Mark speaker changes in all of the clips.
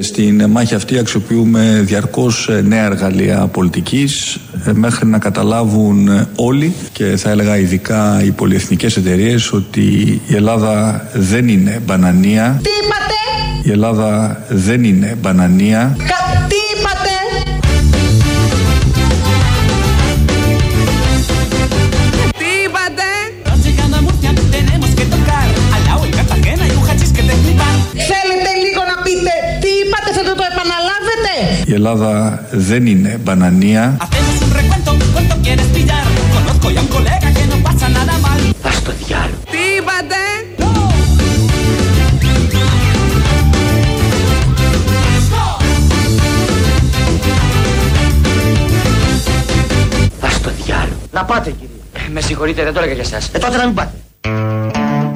Speaker 1: Στην μάχη αυτή αξιοποιούμε διαρκώς ε, νέα εργαλεία πολιτικής ε, μέχρι να καταλάβουν ε, όλοι και θα έλεγα ειδικά οι πολυεθνικές εταιρείες ότι η Ελλάδα δεν είναι μπανανία.
Speaker 2: Τι είπατε;
Speaker 1: Η Ελλάδα δεν είναι μπανανία.
Speaker 2: Κα... Τι είπατε; Τι είπατε; Θέλετε λίγο να πείτε τι είπατε, θα το, το επαναλάβετε.
Speaker 1: Η Ελλάδα δεν είναι μπανανία.
Speaker 3: Συγχωρείτε, δεν το έλεγα για εσάς. Ε, τότε να μην πάτε.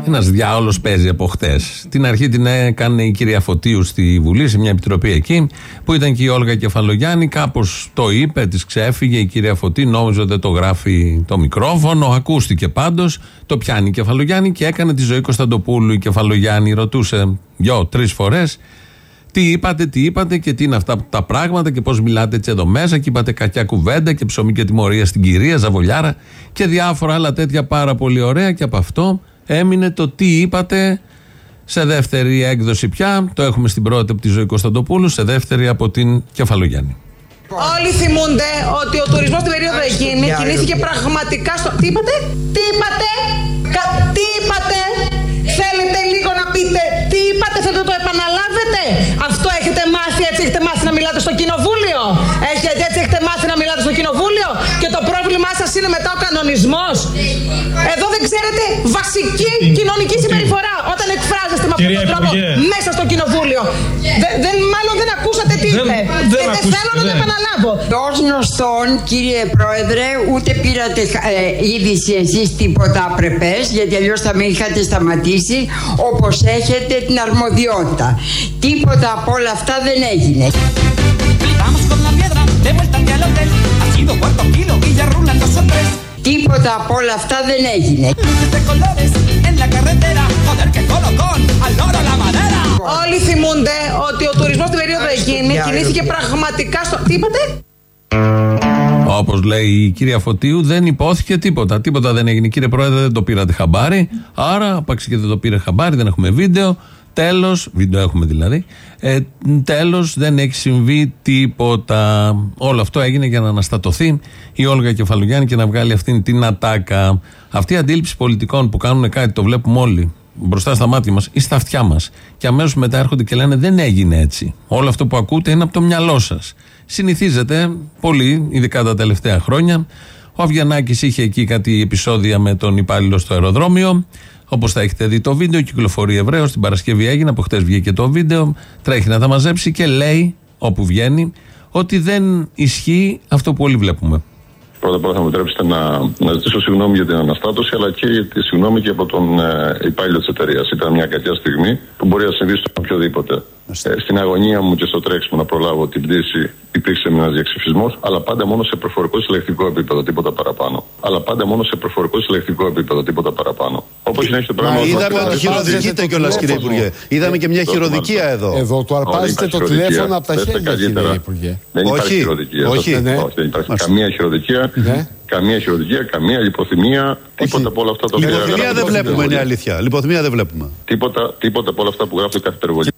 Speaker 4: Ένας διάολος παίζει από χτες. Την αρχή την έκανε η κυρία Φωτίου στη Βουλή, σε μια επιτροπή εκεί, που ήταν και η Όλγα Κεφαλογιάννη. Κάπως το είπε, της ξέφυγε η κυρία Φωτή, νόμιζε ότι δεν το γράφει το μικρόφωνο. Ακούστηκε πάντως, το πιάνει η Κεφαλογιάννη και έκανε τη ζωή Κωνσταντοπούλου. Η Κεφαλογιάννη ρωτούσε δυο-τρεις φορές τι είπατε, τι είπατε και τι είναι αυτά τα πράγματα και πώς μιλάτε έτσι εδώ μέσα. Και είπατε κακιά κουβέντα και ψωμί και τιμωρία στην κυρία Ζαβολιάρα και διάφορα άλλα τέτοια πάρα πολύ ωραία. Και από αυτό έμεινε το τι είπατε σε δεύτερη έκδοση πια. Το έχουμε στην πρώτη από τη ζωή Κωνσταντοπούλου, σε δεύτερη από την Κεφαλογιάννη.
Speaker 2: Όλοι θυμούνται ότι ο τουρισμός στην περίοδο εκείνη κινήθηκε πραγματικά στο. Τι είπατε; Τι είπατε; Κα... Τι είπατε; Θέλετε λίγο να πείτε τι είπατε, θα το, το επαναλάβετε; Στο κοινοβούλιο. Πρόβλημά σας είναι μετά ο κανονισμός; Εδώ δεν ξέρετε βασική κοινωνική συμπεριφορά όταν εκφράζεστε με αυτόν τον τρόπο μέσα στο κοινοβούλιο. Δε- δεν, μάλλον δεν ακούσατε τι είπε.
Speaker 5: δεν
Speaker 2: και δεν
Speaker 5: ακούστηκε,
Speaker 2: θέλω να το
Speaker 5: δεν.
Speaker 2: επαναλάβω.
Speaker 6: Ως γνωστόν, κύριε Πρόεδρε, ούτε πήρατε ε, είδηση εσείς τίποτα απρεπές, γιατί αλλιώς θα με είχατε σταματήσει, όπως έχετε την αρμοδιότητα. Τίποτα από όλα αυτά δεν έγινε. Τίποτα από όλα αυτά δεν έγινε.
Speaker 2: Όλοι θυμούνται ότι ο τουρισμός στην περίοδο εκείνη κινήθηκε πραγματικά στο. Τι είπατε;
Speaker 4: Όπως λέει η κυρία Φωτίου, δεν υπόθηκε τίποτα. Τίποτα δεν έγινε. Κύριε Πρόεδρε, δεν το πήρατε χαμπάρι. Άρα, άπαξ και δεν το πήρε χαμπάρι, δεν έχουμε βίντεο. Τέλος, βίντεο έχουμε δηλαδή. Ε, Τέλος, δεν έχει συμβεί τίποτα. Όλο αυτό έγινε για να αναστατωθεί η Όλγα Κεφαλογιάννη και να βγάλει αυτήν την ατάκα. Αυτή η αντίληψη πολιτικών που κάνουν κάτι, το βλέπουμε όλοι μπροστά στα μάτια μας ή στα αυτιά μας. Και αμέσως μετά έρχονται και λένε δεν έγινε έτσι. Όλο αυτό που ακούτε είναι από το μυαλό σας. Συνηθίζεται πολύ, ειδικά τα τελευταία χρόνια. Ο Αβγιανάκη είχε εκεί κάτι επεισόδια με τον υπάλληλο στο αεροδρόμιο. Όπως θα έχετε δει το βίντεο, κυκλοφορεί ευρέως. Την Παρασκευή έγινε, από χτες βγήκε το βίντεο. Τρέχει να τα μαζέψει και λέει, όπου βγαίνει, ότι δεν ισχύει αυτό που όλοι βλέπουμε.
Speaker 7: Πρώτα απ' όλα θα μου επιτρέψετε να, να ζητήσω συγγνώμη για την αναστάτωση, αλλά και για τη συγγνώμη και από τον ε, υπάλληλο της εταιρείας. Ήταν μια κακιά στιγμή που μπορεί να συμβεί στον οποιοδήποτε. Ε, στην αγωνία μου και στο τρέξιμο να προλάβω την πτήση υπήρξε ένας διαξυφισμός, αλλά πάντα μόνο σε προφορικό συλλεκτικό επίπεδο, τίποτα παραπάνω. Αλλά πάντα μόνο σε προφορικό συλλεκτικό επίπεδο, τίποτα παραπάνω. Όπως συνέχισε το πράγμα.
Speaker 8: Μα
Speaker 7: ως
Speaker 8: είδαμε
Speaker 7: μας
Speaker 8: ότι
Speaker 7: πειράζει.
Speaker 8: χειροδικείτε κιόλας, κύριε Υπουργέ. Είδαμε και μια
Speaker 7: Το
Speaker 8: χειροδικία
Speaker 7: μάλιστα.
Speaker 8: εδώ.
Speaker 5: Εδώ του αρπάζετε
Speaker 7: Όχι,
Speaker 5: το
Speaker 7: υπάρχει
Speaker 5: τηλέφωνο
Speaker 7: χειροδικία.
Speaker 5: από τα
Speaker 7: Πέστε
Speaker 5: χέρια,
Speaker 7: καλύτερα.
Speaker 5: κύριε Υπουργέ.
Speaker 7: Δεν υπάρχει
Speaker 8: Όχι.
Speaker 7: χειροδικία.
Speaker 8: Όχι.
Speaker 7: Δεν-
Speaker 5: Ναι.
Speaker 7: όχι, δεν υπάρχει
Speaker 8: Μάλιστα.
Speaker 7: καμία χειροδικία.
Speaker 5: Ναι.
Speaker 7: Καμία χειροδικία, καμία λιποθυμία, τίποτα από όλα αυτά τα οποία
Speaker 8: Λιποθυμία
Speaker 7: γράφονται
Speaker 8: δεν
Speaker 7: στην
Speaker 8: βλέπουμε, είναι
Speaker 7: υπερβολή.
Speaker 8: αλήθεια. Λιποθυμία δεν βλέπουμε.
Speaker 7: Τίποτα, τίποτα από όλα αυτά που γράφονται κάθε υπερβολή.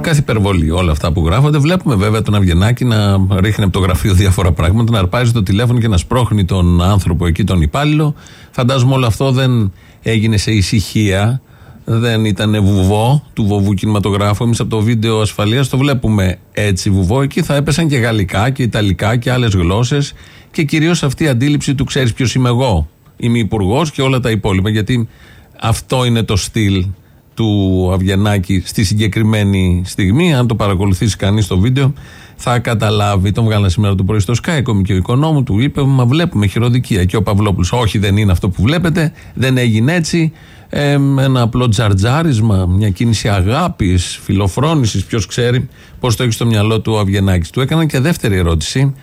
Speaker 4: Κάθε υπερβολή όλα αυτά που γράφονται. Βλέπουμε βέβαια τον Αβγενάκη να ρίχνει από το γραφείο διάφορα πράγματα, να αρπάζει το τηλέφωνο και να σπρώχνει τον άνθρωπο εκεί, τον υπάλληλο. Φαντάζομαι όλο αυτό δεν έγινε σε ησυχία. Δεν ήταν βουβό του βοβού κινηματογράφου. Εμείς από το βίντεο ασφαλείας το βλέπουμε έτσι βουβό. Εκεί θα έπεσαν και γαλλικά και ιταλικά και άλλες γλώσσες. Και κυρίως αυτή η αντίληψη του ξέρεις ποιος είμαι εγώ; Είμαι υπουργός και όλα τα υπόλοιπα. Γιατί αυτό είναι το στυλ του Αβγενάκη στη συγκεκριμένη στιγμή. Αν το παρακολουθήσει κανείς το βίντεο, θα καταλάβει. Τον βγάλανε σήμερα το πρωί στο Sky, ακόμη και ο οικονόμου του είπε: Μα βλέπουμε χειροδικία. Και ο Παυλόπουλος, Όχι, δεν είναι αυτό που βλέπετε, δεν έγινε έτσι. Ε, ένα απλό τζαρτζάρισμα, μια κίνηση αγάπης, φιλοφρόνησης, ποιος ξέρει πώς το έχει στο μυαλό του ο Αβγενάκης. Του έκαναν και δεύτερη ερώτηση.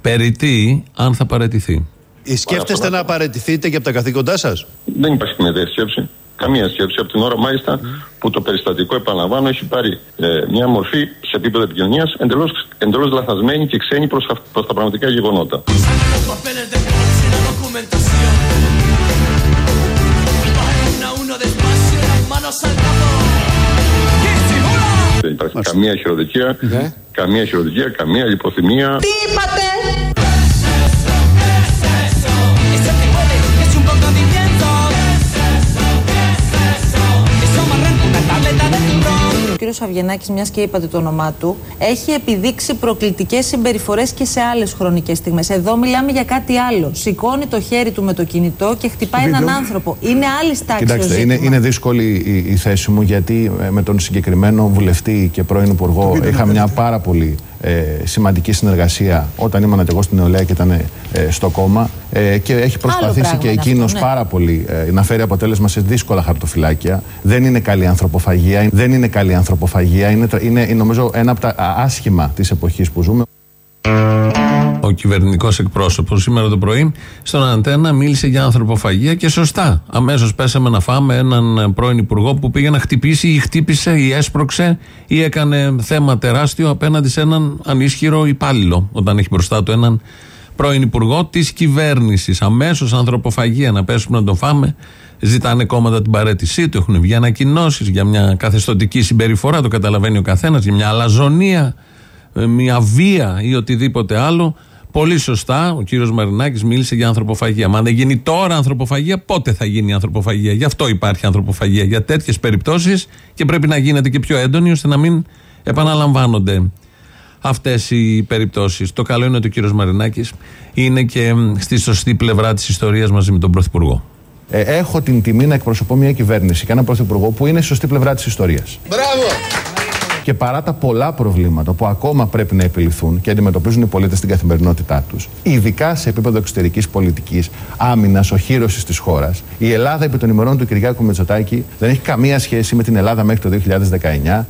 Speaker 4: Περί τι, αν θα παραιτηθεί.
Speaker 8: Σκέφτεστε να παραιτηθείτε και από τα καθήκοντά σας;
Speaker 7: Δεν υπάρχει καμία τέτοια σκέψη. Καμία σκέψη. Από την ώρα μάλιστα που το περιστατικό, επαναλαμβάνω, έχει πάρει ε, μια μορφή σε επίπεδο επικοινωνίας εντελώς εντελώς λαθασμένη και ξένη προς τα πραγματικά γεγονότα.
Speaker 5: papeles de bolsa y la documentación. Bajen uno a uno despacio, las manos al capó.
Speaker 7: Δεν υπάρχει καμία χειροδικία, καμία χειροδικία, καμία λιποθυμία.
Speaker 2: Τι είπατε!
Speaker 9: Ο κύριος Αυγενάκης, μιας και είπατε το όνομά του, έχει επιδείξει προκλητικές συμπεριφορές και σε άλλες χρονικές στιγμές. Εδώ μιλάμε για κάτι άλλο. Σηκώνει το χέρι του με το κινητό και χτυπάει έναν άνθρωπο. Είναι άλλη τάξη
Speaker 10: Κοιτάξτε, είναι, είναι δύσκολη η, η θέση μου γιατί ε, με τον συγκεκριμένο βουλευτή και πρώην Υπουργό είχα μια πάρα πολύ ε, σημαντική συνεργασία όταν ήμουν και εγώ στην νεολαία και ήταν ε, στο κόμμα ε, και έχει προσπαθήσει
Speaker 9: πράγμα
Speaker 10: και
Speaker 9: είναι
Speaker 10: εκείνος
Speaker 9: αυτό, ναι.
Speaker 10: πάρα πολύ ε, να φέρει αποτέλεσμα σε δύσκολα χαρτοφυλάκια. Δεν είναι καλή ανθρωποφαγία. Δεν είναι καλή ανθρωποφαγία. Είναι, τρα- είναι, είναι νομίζω ένα από τα α, άσχημα της εποχής που ζούμε.
Speaker 4: Ο κυβερνητικός εκπρόσωπος σήμερα το πρωί στον Αντένα μίλησε για ανθρωποφαγία και σωστά. Αμέσως πέσαμε να φάμε έναν πρώην υπουργό που πήγε να χτυπήσει ή χτύπησε ή έσπρωξε ή έκανε θέμα τεράστιο απέναντι σε έναν ανίσχυρο υπάλληλο. Όταν έχει μπροστά του έναν πρώην υπουργό της κυβέρνησης. Αμέσως ανθρωποφαγία να πέσουμε να τον φάμε. Ζητάνε κόμματα την παρέτησή του. Έχουν βγει ανακοινώσεις για μια καθεστωτική συμπεριφορά. Το καταλαβαίνει ο καθένας. Για μια αλαζονία ε, μια βία ή οτιδήποτε άλλο. Πολύ σωστά ο κύριος Μαρινάκης μίλησε για ανθρωποφαγία. Μα αν δεν γίνει τώρα ανθρωποφαγία, πότε θα γίνει ανθρωποφαγία; Γι' αυτό υπάρχει ανθρωποφαγία. Για τέτοιες περιπτώσεις και πρέπει να γίνεται και πιο έντονη ώστε να μην επαναλαμβάνονται αυτές οι περιπτώσεις. Το καλό είναι ότι ο κύριος Μαρινάκης είναι και μ, στη σωστή πλευρά της ιστορίας μαζί με τον Πρωθυπουργό.
Speaker 10: Ε, έχω την τιμή να εκπροσωπώ μια κυβέρνηση και έναν πρωθυπουργό που είναι στη σωστή πλευρά της ιστορίας. Και παρά τα πολλά προβλήματα που ακόμα πρέπει να επιληθούν και αντιμετωπίζουν οι πολίτες στην καθημερινότητά τους, ειδικά σε επίπεδο εξωτερικής πολιτικής, άμυνας, οχύρωσης της χώρας, η Ελλάδα επί των ημερών του Κυριάκου Μητσοτάκη δεν έχει καμία σχέση με την Ελλάδα μέχρι το 2019.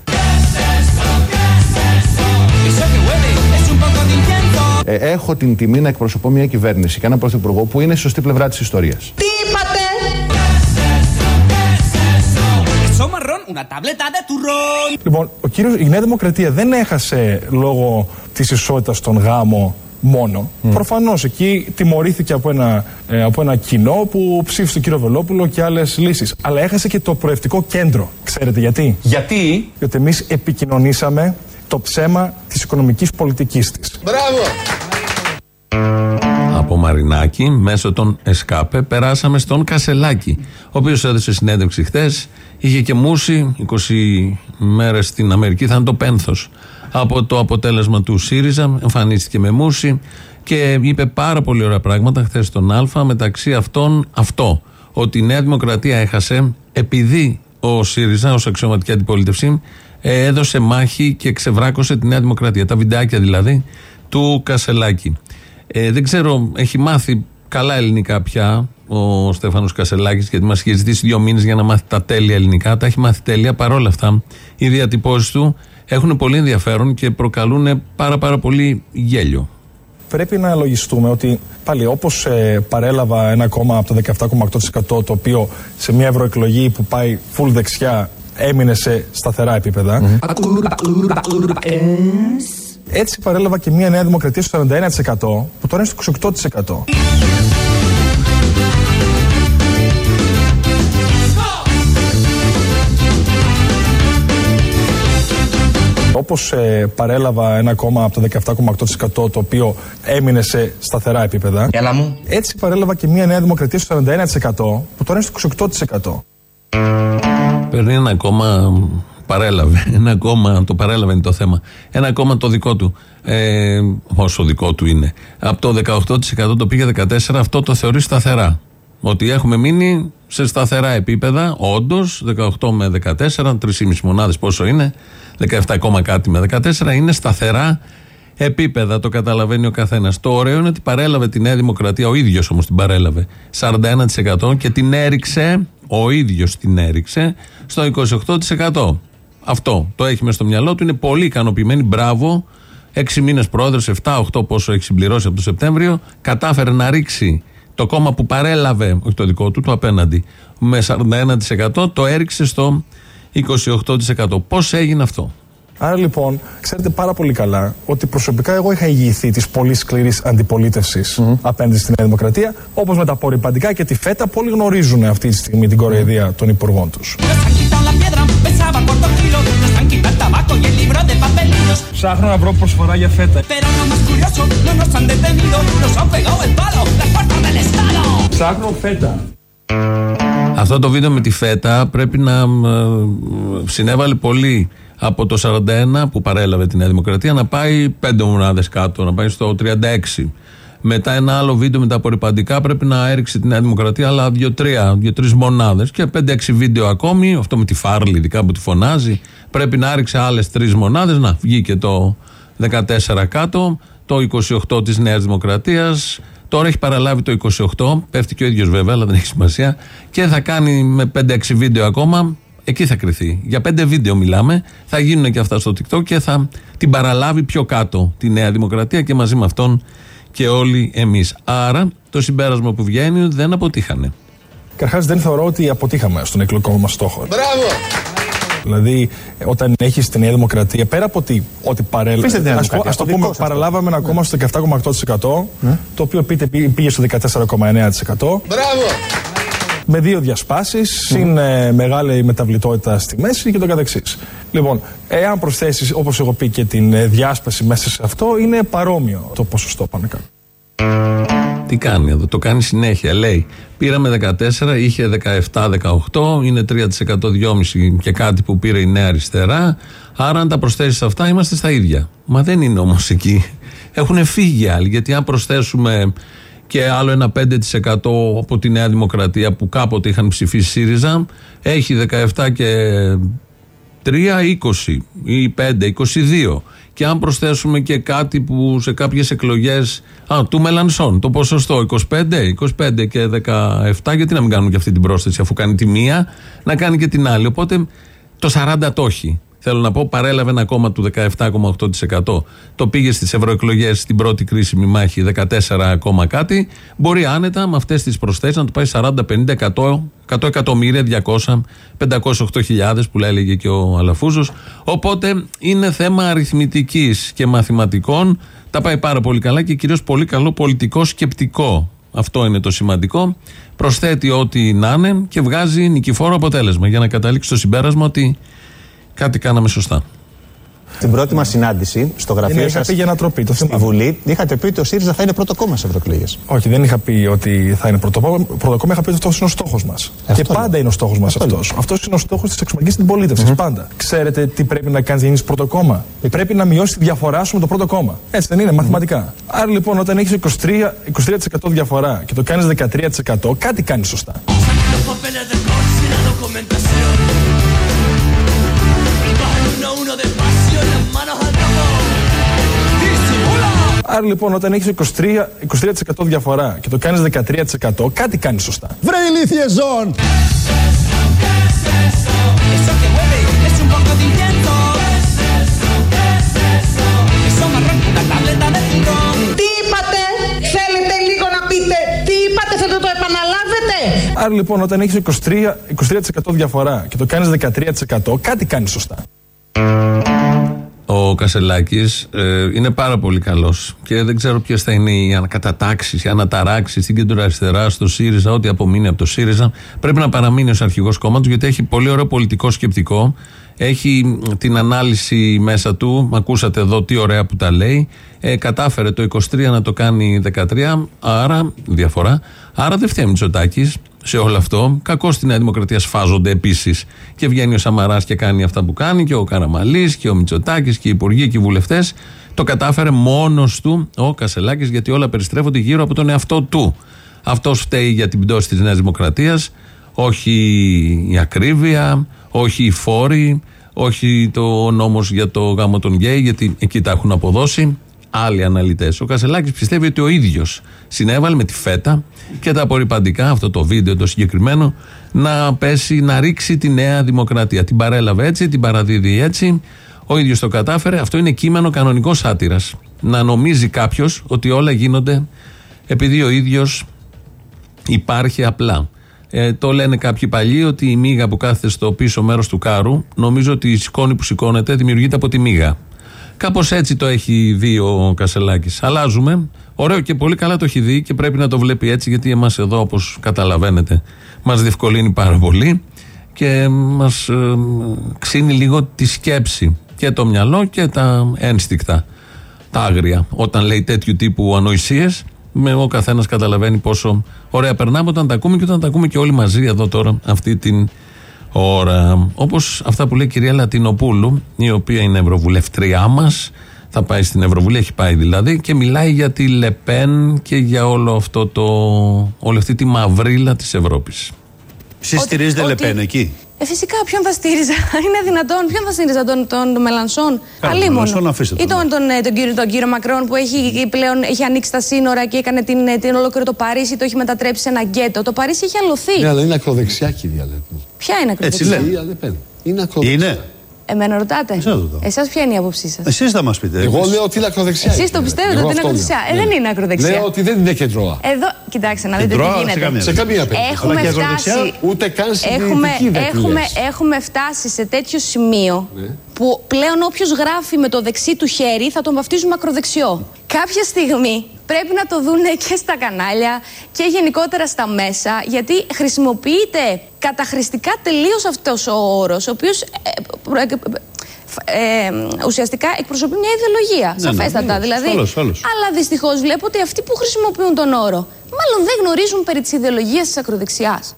Speaker 5: Eso que huele es un poco de viento.
Speaker 10: Ε, έχω την τιμή να εκπροσωπώ μια κυβέρνηση και έναν πρωθυπουργό που είναι στη σωστή πλευρά της ιστορίας.
Speaker 2: Τι
Speaker 5: una tableta de turrón.
Speaker 11: Λοιπόν, ο κύριος, η Νέα Δημοκρατία δεν έχασε λόγω της ισότητας στον γάμο μόνο. Προφανώς εκεί τιμωρήθηκε από ένα, ε, από ένα κοινό που ψήφισε τον κύριο Βελόπουλο και άλλες λύσεις. Αλλά έχασε και το προευτικό κέντρο. Ξέρετε γιατί;
Speaker 12: Γιατί;
Speaker 11: Γιατί εμείς επικοινωνήσαμε το ψέμα της οικονομικής πολιτικής της.
Speaker 4: από Μαρινάκη μέσω των ΕΣΚΑΠΕ περάσαμε στον Κασελάκη ο οποίος έδωσε συνέντευξη χθες είχε και μουσι 20 μέρες στην Αμερική θα είναι το πένθος από το αποτέλεσμα του ΣΥΡΙΖΑ. Εμφανίστηκε με μουσι και είπε πάρα πολύ ωραία πράγματα χθες στον Α. Μεταξύ αυτών αυτό ότι η Νέα Δημοκρατία έχασε επειδή ο ΣΥΡΙΖΑ ως αξιωματική αντιπολίτευση ε, έδωσε μάχη και ξεβράκωσε τη Νέα Δημοκρατία. Τα βιντεάκια δηλαδή του Κασελάκη. Ε, δεν ξέρω, έχει μάθει καλά ελληνικά πια ο Στέφανος Κασελάκης γιατί μας είχε ζητήσει δύο μήνες για να μάθει τα τέλεια ελληνικά. Τα έχει μάθει τέλεια. Παρόλα αυτά, οι διατυπώσεις του έχουν πολύ ενδιαφέρον και προκαλούν πάρα πάρα πολύ γέλιο.
Speaker 11: Πρέπει να λογιστούμε ότι πάλι όπως ε, παρέλαβα ένα κόμμα από το 17,8% το οποίο σε μια ευρωεκλογή που πάει full δεξιά έμεινε σε σταθερά επίπεδα. Έτσι παρέλαβα και μια νέα δημοκρατία στο 41% που τώρα είναι στο 28%. Όπως ε, παρέλαβα ένα κόμμα από το 17,8% το οποίο έμεινε σε σταθερά επίπεδα.
Speaker 3: Έλα μου.
Speaker 11: Έτσι παρέλαβα και μια νέα δημοκρατία στο 41% που τώρα είναι στο 28%.
Speaker 4: Παίρνει ένα κόμμα, παρέλαβε. Ένα κόμμα, το παρέλαβε είναι το θέμα. Ένα κόμμα το δικό του. Ε, όσο δικό του είναι. Από το 18% το πήγε 14%, αυτό το θεωρεί σταθερά. Ότι έχουμε μείνει σε σταθερά επίπεδα, όντως, 18 με 14, 3,5 μονάδες πόσο είναι, 17 ακόμα κάτι με 14, είναι σταθερά επίπεδα, το καταλαβαίνει ο καθένας. Το ωραίο είναι ότι παρέλαβε τη Νέα Δημοκρατία, ο ίδιος όμως την παρέλαβε 41% και την έριξε, ο ίδιος την έριξε στο 28%. Αυτό το έχει μέσα στο μυαλό του, είναι πολύ ικανοποιημένη. Μπράβο. Έξι μήνες πρόεδρος, 7-8 πόσο έχει συμπληρώσει από το Σεπτέμβριο, κατάφερε να ρίξει το κόμμα που παρέλαβε, όχι το δικό του, το απέναντι, με 41%, το έριξε στο 28%. Πώς έγινε αυτό;
Speaker 11: Άρα λοιπόν, ξέρετε πάρα πολύ καλά ότι προσωπικά εγώ είχα ηγηθεί της πολύ σκληρής αντιπολίτευσης απέναντι στην Νέα Δημοκρατία, όπως με τα απορριπαντικά και τη ΦΕΤΑ. Πολλοί γνωρίζουν αυτή τη στιγμή την κοροϊδία των υπουργών τους. Ψάχνω να βρω προσφορά για ΦΕΤΑ. Ψάχνω ΦΕΤΑ.
Speaker 4: Αυτό το βίντεο με τη ΦΕΤΑ πρέπει να ε, συνέβαλε πολύ από το 41 που παρέλαβε τη Νέα Δημοκρατία να πάει 5 μονάδες κάτω, να πάει στο 36. Μετά ένα άλλο βίντεο με τα απορριπαντικά πρέπει να έριξει τη Νέα Δημοκρατία άλλα 2-3 μονάδες και 5-6 βίντεο ακόμη. Αυτό με τη Φάρλη, ειδικά που τη φωνάζει. Πρέπει να έριξει άλλες 3 μονάδες. Να βγήκε το 14 κάτω, το 28 της Νέας Δημοκρατίας. Τώρα έχει παραλάβει το 28, πέφτει και ο ίδιος βέβαια, αλλά δεν έχει σημασία. Και θα κάνει με 5-6 βίντεο ακόμα Εκεί θα κρυθεί. Για πέντε βίντεο μιλάμε. Θα γίνουν και αυτά στο TikTok και θα την παραλάβει πιο κάτω τη Νέα Δημοκρατία και μαζί με αυτόν και όλοι εμείς. Άρα το συμπέρασμα που βγαίνει είναι ότι δεν αποτύχανε.
Speaker 11: Καταρχά, δεν θεωρώ ότι αποτύχαμε στον εκλογικό μας στόχο.
Speaker 8: Μπράβο!
Speaker 11: Δηλαδή, όταν έχεις τη Νέα Δημοκρατία, πέρα από ότι, ότι παρέλαβε. Α το πούμε, παραλάβαμε ένα κόμμα στο 17,8%, ναι. το οποίο πήγε στο 14,9%.
Speaker 8: Μπράβο!
Speaker 11: Με δύο διασπάσεις, mm. είναι μεγάλη μεταβλητότητα στη μέση και το καθεξής. Λοιπόν, εάν προσθέσεις, όπως έχω πει, και την ε, διάσπαση μέσα σε αυτό, είναι παρόμοιο το ποσοστό πάνω κάτω.
Speaker 4: Τι κάνει εδώ, το κάνει συνέχεια. Λέει, πήραμε 14, είχε 17-18, είναι 3% 2,5 και κάτι που πήρε η Νέα Αριστερά. Άρα, αν τα προσθέσεις αυτά, είμαστε στα ίδια. Μα δεν είναι όμως εκεί. Έχουν φύγει άλλοι, γιατί αν προσθέσουμε και άλλο ένα 5% από τη Νέα Δημοκρατία που κάποτε είχαν ψηφίσει ΣΥΡΙΖΑ έχει 17 και 3, 20 ή 5, 22. Και αν προσθέσουμε και κάτι που σε κάποιες εκλογές α, του Μελανσόν, το ποσοστό 25, 25 και 17, γιατί να μην κάνουμε και αυτή την πρόσθεση αφού κάνει τη μία, να κάνει και την άλλη. Οπότε το 40 το έχει. Θέλω να πω, παρέλαβε ένα κόμμα του 17,8%. Το πήγε στις ευρωεκλογές στην πρώτη κρίσιμη μάχη 14, κάτι. Μπορεί άνετα με αυτές τις προσθέσεις να το πάει 40, 50, 100, 100 εκατομμύρια, 200, 508 που έλεγε και ο Αλαφούζος. Οπότε είναι θέμα αριθμητικής και μαθηματικών. Τα πάει πάρα πολύ καλά και κυρίως πολύ καλό πολιτικό σκεπτικό. Αυτό είναι το σημαντικό. Προσθέτει ό,τι να είναι και βγάζει νικηφόρο αποτέλεσμα για να καταλήξει στο συμπέρασμα ότι κάτι κάναμε σωστά.
Speaker 12: Στην πρώτη μας συνάντηση στο γραφείο
Speaker 11: σας. για ανατροπή, το
Speaker 12: στη Βουλή, είχατε πει ότι ο ΣΥΡΙΖΑ θα είναι πρώτο κόμμα σε ευρωεκλογές.
Speaker 11: Όχι, δεν είχα πει ότι θα είναι πρώτο, πρώτο κόμμα, είχα πει ότι αυτός είναι ο στόχος μας. Και πάντα είναι ο στόχος μας αυτό. Αυτός είναι ο στόχος της εξωματική αντιπολίτευση. Mm-hmm. Πάντα. Ξέρετε τι πρέπει να κάνει για να γίνεις πρώτο κόμμα. Πρέπει να μειώσεις τη διαφορά σου με το πρώτο κόμμα. Έτσι δεν είναι, μαθηματικά. Άρα λοιπόν, όταν έχεις 23%, 23 διαφορά και το κάνεις 13%, κάτι κάνεις σωστά. Άρα λοιπόν όταν έχεις 23%, 23 διαφορά και το κάνεις 13% κάτι κάνεις σωστά.
Speaker 8: Βρε ηλίθιε ζών!
Speaker 2: Τι είπατε! Θέλετε λίγο να πείτε; Τι είπατε, θέλετε το επαναλάβετε!
Speaker 11: Άρα λοιπόν όταν έχεις 23%, 23 διαφορά και το κάνεις 13% κάτι κάνεις σωστά
Speaker 4: ο Κασελάκης ε, είναι πάρα πολύ καλός. Και δεν ξέρω ποιες θα είναι οι ανακατατάξεις, οι αναταράξεις στην κεντροαριστερά, στο ΣΥΡΙΖΑ, ό,τι απομείνει από το ΣΥΡΙΖΑ. Πρέπει να παραμείνει ως αρχηγός κόμματος, γιατί έχει πολύ ωραίο πολιτικό σκεπτικό. Έχει την ανάλυση μέσα του. Ακούσατε εδώ τι ωραία που τα λέει. Ε, κατάφερε το 23 να το κάνει 13, άρα διαφορά. Άρα δεν φταίει Μητσοτάκης σε όλο αυτό. Κακό στη Νέα Δημοκρατία σφάζονται επίσης. Και βγαίνει ο Σαμαράς και κάνει αυτά που κάνει, και ο Καραμαλής και ο Μητσοτάκης και οι υπουργοί και οι βουλευτές. Το κατάφερε μόνος του ο Κασελάκης, γιατί όλα περιστρέφονται γύρω από τον εαυτό του. Αυτός φταίει για την πτώση της Νέας Δημοκρατίας, όχι η ακρίβεια, όχι οι φόροι, όχι το νόμος για το γάμο των γκέι, γιατί εκεί τα έχουν αποδώσει. Άλλοι αναλυτές. Ο Κασελάκης πιστεύει ότι ο ίδιος συνέβαλε με τη φέτα και τα απορριπαντικά, αυτό το βίντεο το συγκεκριμένο, να πέσει, να ρίξει τη νέα δημοκρατία. Την παρέλαβε έτσι, την παραδίδει έτσι. Ο ίδιος το κατάφερε. Αυτό είναι κείμενο κανονικός σάτυρας. Να νομίζει κάποιος ότι όλα γίνονται επειδή ο ίδιος υπάρχει απλά. Ε, το λένε κάποιοι παλιοί ότι η μύγα που κάθεται στο πίσω μέρος του κάρου, νομίζω ότι η σκόνη που σηκώνεται δημιουργείται από τη μύγα. Κάπως έτσι το έχει δει ο Κασελάκης. Αλλάζουμε. Ωραίο και πολύ καλά το έχει δει και πρέπει να το βλέπει έτσι, γιατί εμάς εδώ, όπως καταλαβαίνετε, μας διευκολύνει πάρα πολύ και μας ε, ξύνει λίγο τη σκέψη και το μυαλό και τα ένστικτα, τα άγρια. Όταν λέει τέτοιου τύπου ανοησίες, με ο καθένας καταλαβαίνει πόσο ωραία περνάμε όταν τα ακούμε και όταν τα ακούμε και όλοι μαζί εδώ τώρα, αυτή την ώρα. Όπως αυτά που λέει η κυρία Λατινοπούλου, η οποία είναι ευρωβουλευτριά μας, θα πάει στην Ευρωβουλή, έχει πάει δηλαδή, και μιλάει για τη Λεπέν και για όλο αυτό το, όλη αυτή τη μαυρίλα της Ευρώπης.
Speaker 13: Εσεί στηρίζετε Λεπέν εκεί;
Speaker 14: Ε, φυσικά, ποιον θα στήριζα; Είναι δυνατόν, ποιον θα στήριζα, τον, τον, τον Μελανσόν;
Speaker 13: Μελανσόν, αφήστε
Speaker 14: Ή τον, τον, ε, τον, κύριο, τον κύριο Μακρόν που έχει, πλέον έχει ανοίξει τα σύνορα και έκανε την, ε, την ολόκληρο το Παρίσι, το έχει μετατρέψει σε ένα γκέτο. Το Παρίσι έχει αλωθεί.
Speaker 15: Ναι, αλλά είναι ακροδεξιά, κυρία Λεπέν.
Speaker 14: Ποια είναι ακροδεξιά;
Speaker 13: Έτσι
Speaker 15: λέει. Είναι ακροδεξιά.
Speaker 13: Είναι.
Speaker 14: Εμένα ρωτάτε. Εσάς ποια είναι η άποψή σας;
Speaker 13: Εσείς θα μας πείτε.
Speaker 15: Εγώ λέω ότι είναι ακροδεξιά.
Speaker 14: Εσείς το πιστεύετε ότι είναι ακροδεξιά; Ε, δεν είναι ακροδεξιά.
Speaker 15: Λέω ότι δεν είναι κεντρώα.
Speaker 14: Εδώ, κοιτάξτε να δείτε τι γίνεται.
Speaker 15: Σε καμία περίπτωση.
Speaker 14: Έχουμε φτάσει.
Speaker 15: Ούτε καν
Speaker 14: έχουμε, έχουμε, έχουμε φτάσει σε τέτοιο σημείο
Speaker 15: Ναι.
Speaker 14: Που πλέον όποιος γράφει με το δεξί του χέρι θα τον βαφτίζουμε ακροδεξιό. Κάποια στιγμή πρέπει να το δούνε και στα κανάλια και γενικότερα στα μέσα, γιατί χρησιμοποιείται καταχρηστικά τελείως αυτός ο όρος, ο οποίος ε, προ- ε, ουσιαστικά εκπροσωπεί μια ιδεολογία,
Speaker 13: Ναι,
Speaker 14: σαφέστατα
Speaker 13: ναι,
Speaker 14: δηλαδή.
Speaker 13: ασφαλώς, ασφαλώς.
Speaker 14: Αλλά δυστυχώς βλέπω ότι αυτοί που χρησιμοποιούν τον όρο, μάλλον δεν γνωρίζουν περί της ιδεολογίας της ακροδεξιάς.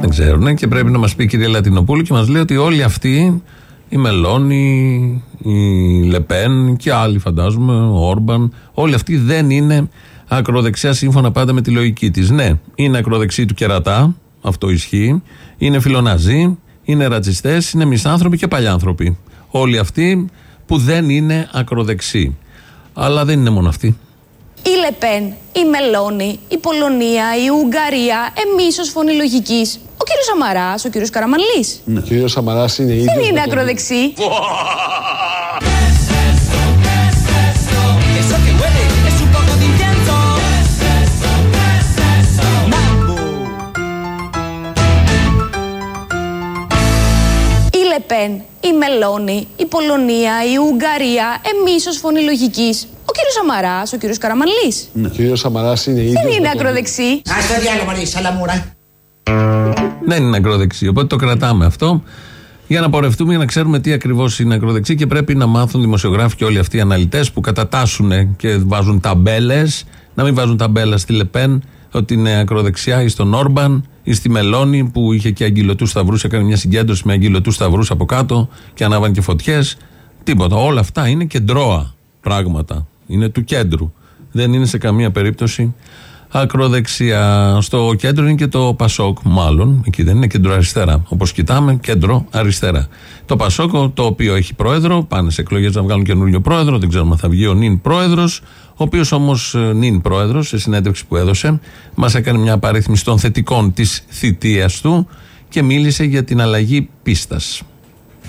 Speaker 4: Δεν ξέρουν και πρέπει να μας πει η κυρία Λατινοπούλου και μας λέει ότι όλοι αυτοί, η Μελώνη, η Λεπέν και άλλοι φαντάζομαι, ο Όρμπαν, όλοι αυτοί δεν είναι ακροδεξιά σύμφωνα πάντα με τη λογική της. Ναι, είναι ακροδεξί του κερατά, αυτό ισχύει. Είναι φιλοναζί, είναι ρατσιστές, είναι μισάνθρωποι και παλιάνθρωποι. Όλοι αυτοί που δεν είναι ακροδεξοί. Αλλά δεν είναι μόνο αυτοί.
Speaker 14: Η Λεπέν, η Μελώνη, η Πολωνία, η Ουγγαρία, εμείς ως φωνή λογικής, ο κύριος Σαμαράς, ο κύριος Καραμανλή.
Speaker 15: Ο κύριος Σαμαράς είναι ίδιος.
Speaker 14: Δεν είναι ακροδεξί.
Speaker 5: Eso que huele es un poco de incienso. Mambo.
Speaker 14: Η Λεπέν, η Μελώνη, η Πολωνία, η Ουγγαρία, εμείς ως φωνή λογικής, ο κύριος Σαμαράς, ο κύριος Καραμανλή.
Speaker 15: Ο κύριος Σαμαράς είναι ίδιος.
Speaker 14: Δεν είναι ακροδεξί.
Speaker 5: Α το διάλογο, Μαρή, σαλαμούρα.
Speaker 4: Δεν είναι ακροδεξί. Οπότε το κρατάμε αυτό για να πορευτούμε, για να ξέρουμε τι ακριβώς είναι ακροδεξί και πρέπει να μάθουν δημοσιογράφοι και όλοι αυτοί οι αναλυτές που κατατάσσουν και βάζουν ταμπέλες, να μην βάζουν ταμπέλα στη Λεπέν ότι είναι ακροδεξιά ή στον Όρμπαν ή στη Μελώνη που είχε και αγγυλωτού σταυρού, έκανε μια συγκέντρωση με αγγυλωτού σταυρού από κάτω και ανάβαν και φωτιές. Τίποτα. Όλα αυτά είναι κεντρώα πράγματα. Είναι του κέντρου. Δεν είναι σε καμία περίπτωση ακροδεξιά. Στο κέντρο είναι και το Πασόκ, μάλλον. Εκεί δεν είναι κέντρο αριστερά. Όπως κοιτάμε, κέντρο αριστερά. Το Πασόκ, το οποίο έχει πρόεδρο, πάνε σε εκλογές να βγάλουν καινούριο πρόεδρο. Δεν ξέρουμε αν θα βγει ο νυν πρόεδρος. Ο οποίος όμως νυν πρόεδρος, σε συνέντευξη που έδωσε, μας έκανε μια απαρίθμηση των θετικών της θητείας του και μίλησε για την αλλαγή πίστας.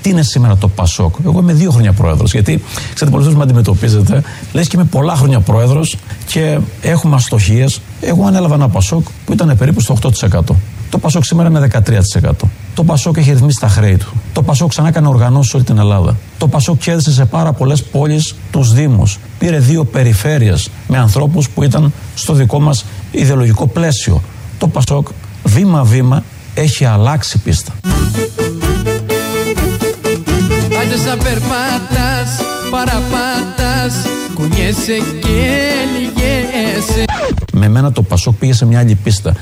Speaker 16: Τι είναι σήμερα το Πασόκ; Εγώ είμαι δύο χρόνια πρόεδρος. Γιατί ξέρετε, πολλές φορές με αντιμετωπίζετε, λες και είμαι πολλά χρόνια πρόεδρος και έχουμε αστοχίες. Εγώ ανέλαβα ένα Πασόκ που ήταν περίπου στο 8%. Το Πασόκ σήμερα είναι 13%. Το Πασόκ έχει ρυθμίσει τα χρέη του. Το Πασόκ ξανά έκανε οργανώσεις σε όλη την Ελλάδα. Το Πασόκ κέρδισε σε πάρα πολλές πόλεις τους Δήμους. Πήρε δύο περιφέρειες με ανθρώπους που ήταν στο δικό μας ιδεολογικό πλαίσιο. Το Πασόκ βήμα-βήμα έχει αλλάξει πίστα.
Speaker 17: Άντε σαν περπάτας, παραπάτας Κουνιέσαι και λυγέσαι
Speaker 16: Με μένα το Πασόκ πήγε σε μια άλλη πίστα.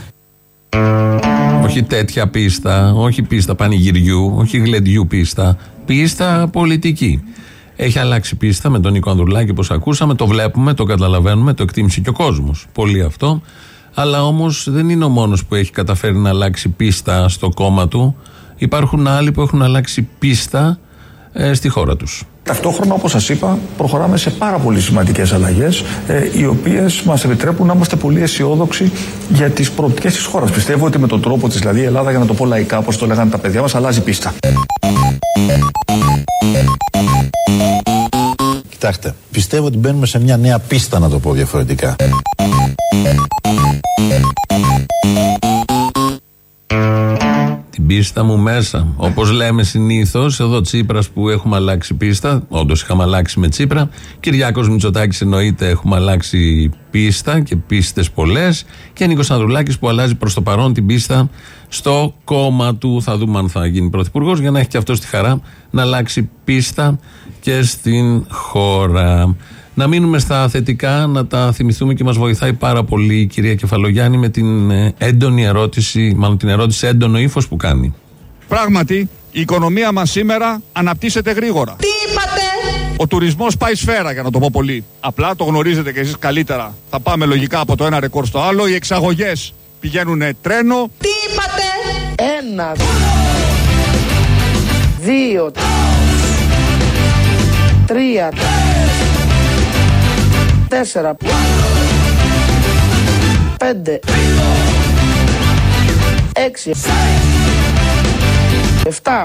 Speaker 4: Όχι τέτοια πίστα, όχι πίστα πανηγυριού, όχι γλεντιού πίστα. Πίστα πολιτική. Έχει αλλάξει πίστα με τον Νίκο Ανδρουλάκη, όπως ακούσαμε, το βλέπουμε, το καταλαβαίνουμε, το εκτίμησε και ο κόσμος. Πολύ αυτό. Αλλά όμως δεν είναι ο μόνος που έχει καταφέρει να αλλάξει πίστα στο κόμμα του. Υπάρχουν άλλοι που έχουν αλλάξει πίστα ε, στη χώρα τους.
Speaker 18: Ταυτόχρονα, όπως σας είπα, προχωράμε σε πάρα πολύ σημαντικές αλλαγές, ε, οι οποίες μας επιτρέπουν να είμαστε πολύ αισιόδοξοι για τις προοπτικές της χώρας. Πιστεύω ότι με τον τρόπο της, δηλαδή η Ελλάδα, για να το πω λαϊκά, όπως το λέγανε τα παιδιά μας, αλλάζει πίστα.
Speaker 8: Κοιτάξτε, πιστεύω ότι μπαίνουμε σε μια νέα πίστα, να το πω διαφορετικά.
Speaker 4: Την πίστα μου μέσα. Όπως λέμε συνήθως, εδώ Τσίπρας που έχουμε αλλάξει πίστα. Όντως είχαμε αλλάξει με Τσίπρα. Κυριάκος Μητσοτάκης εννοείται έχουμε αλλάξει πίστα και πίστες πολλές. Και Νίκος Ανδρουλάκης που αλλάζει προς το παρόν την πίστα στο κόμμα του. Θα δούμε αν θα γίνει πρωθυπουργός για να έχει και αυτός τη χαρά να αλλάξει πίστα και στην χώρα. Να μείνουμε στα θετικά, να τα θυμηθούμε και μας βοηθάει πάρα πολύ η κυρία Κεφαλογιάννη με την ε, έντονη ερώτηση, μάλλον την ερώτηση έντονο ύφος που κάνει.
Speaker 19: Πράγματι, η οικονομία μας σήμερα αναπτύσσεται γρήγορα.
Speaker 2: Τι είπατε;
Speaker 19: Ο τουρισμός πάει σφαίρα, για να το πω πολύ. Απλά το γνωρίζετε και εσείς καλύτερα. Θα πάμε λογικά από το ένα ρεκόρ στο άλλο. Οι εξαγωγές πηγαίνουν τρένο.
Speaker 2: Τι είπατε;
Speaker 20: Ένα, δύο, τρία, τέσσερα, πέντε, έξι, εφτά.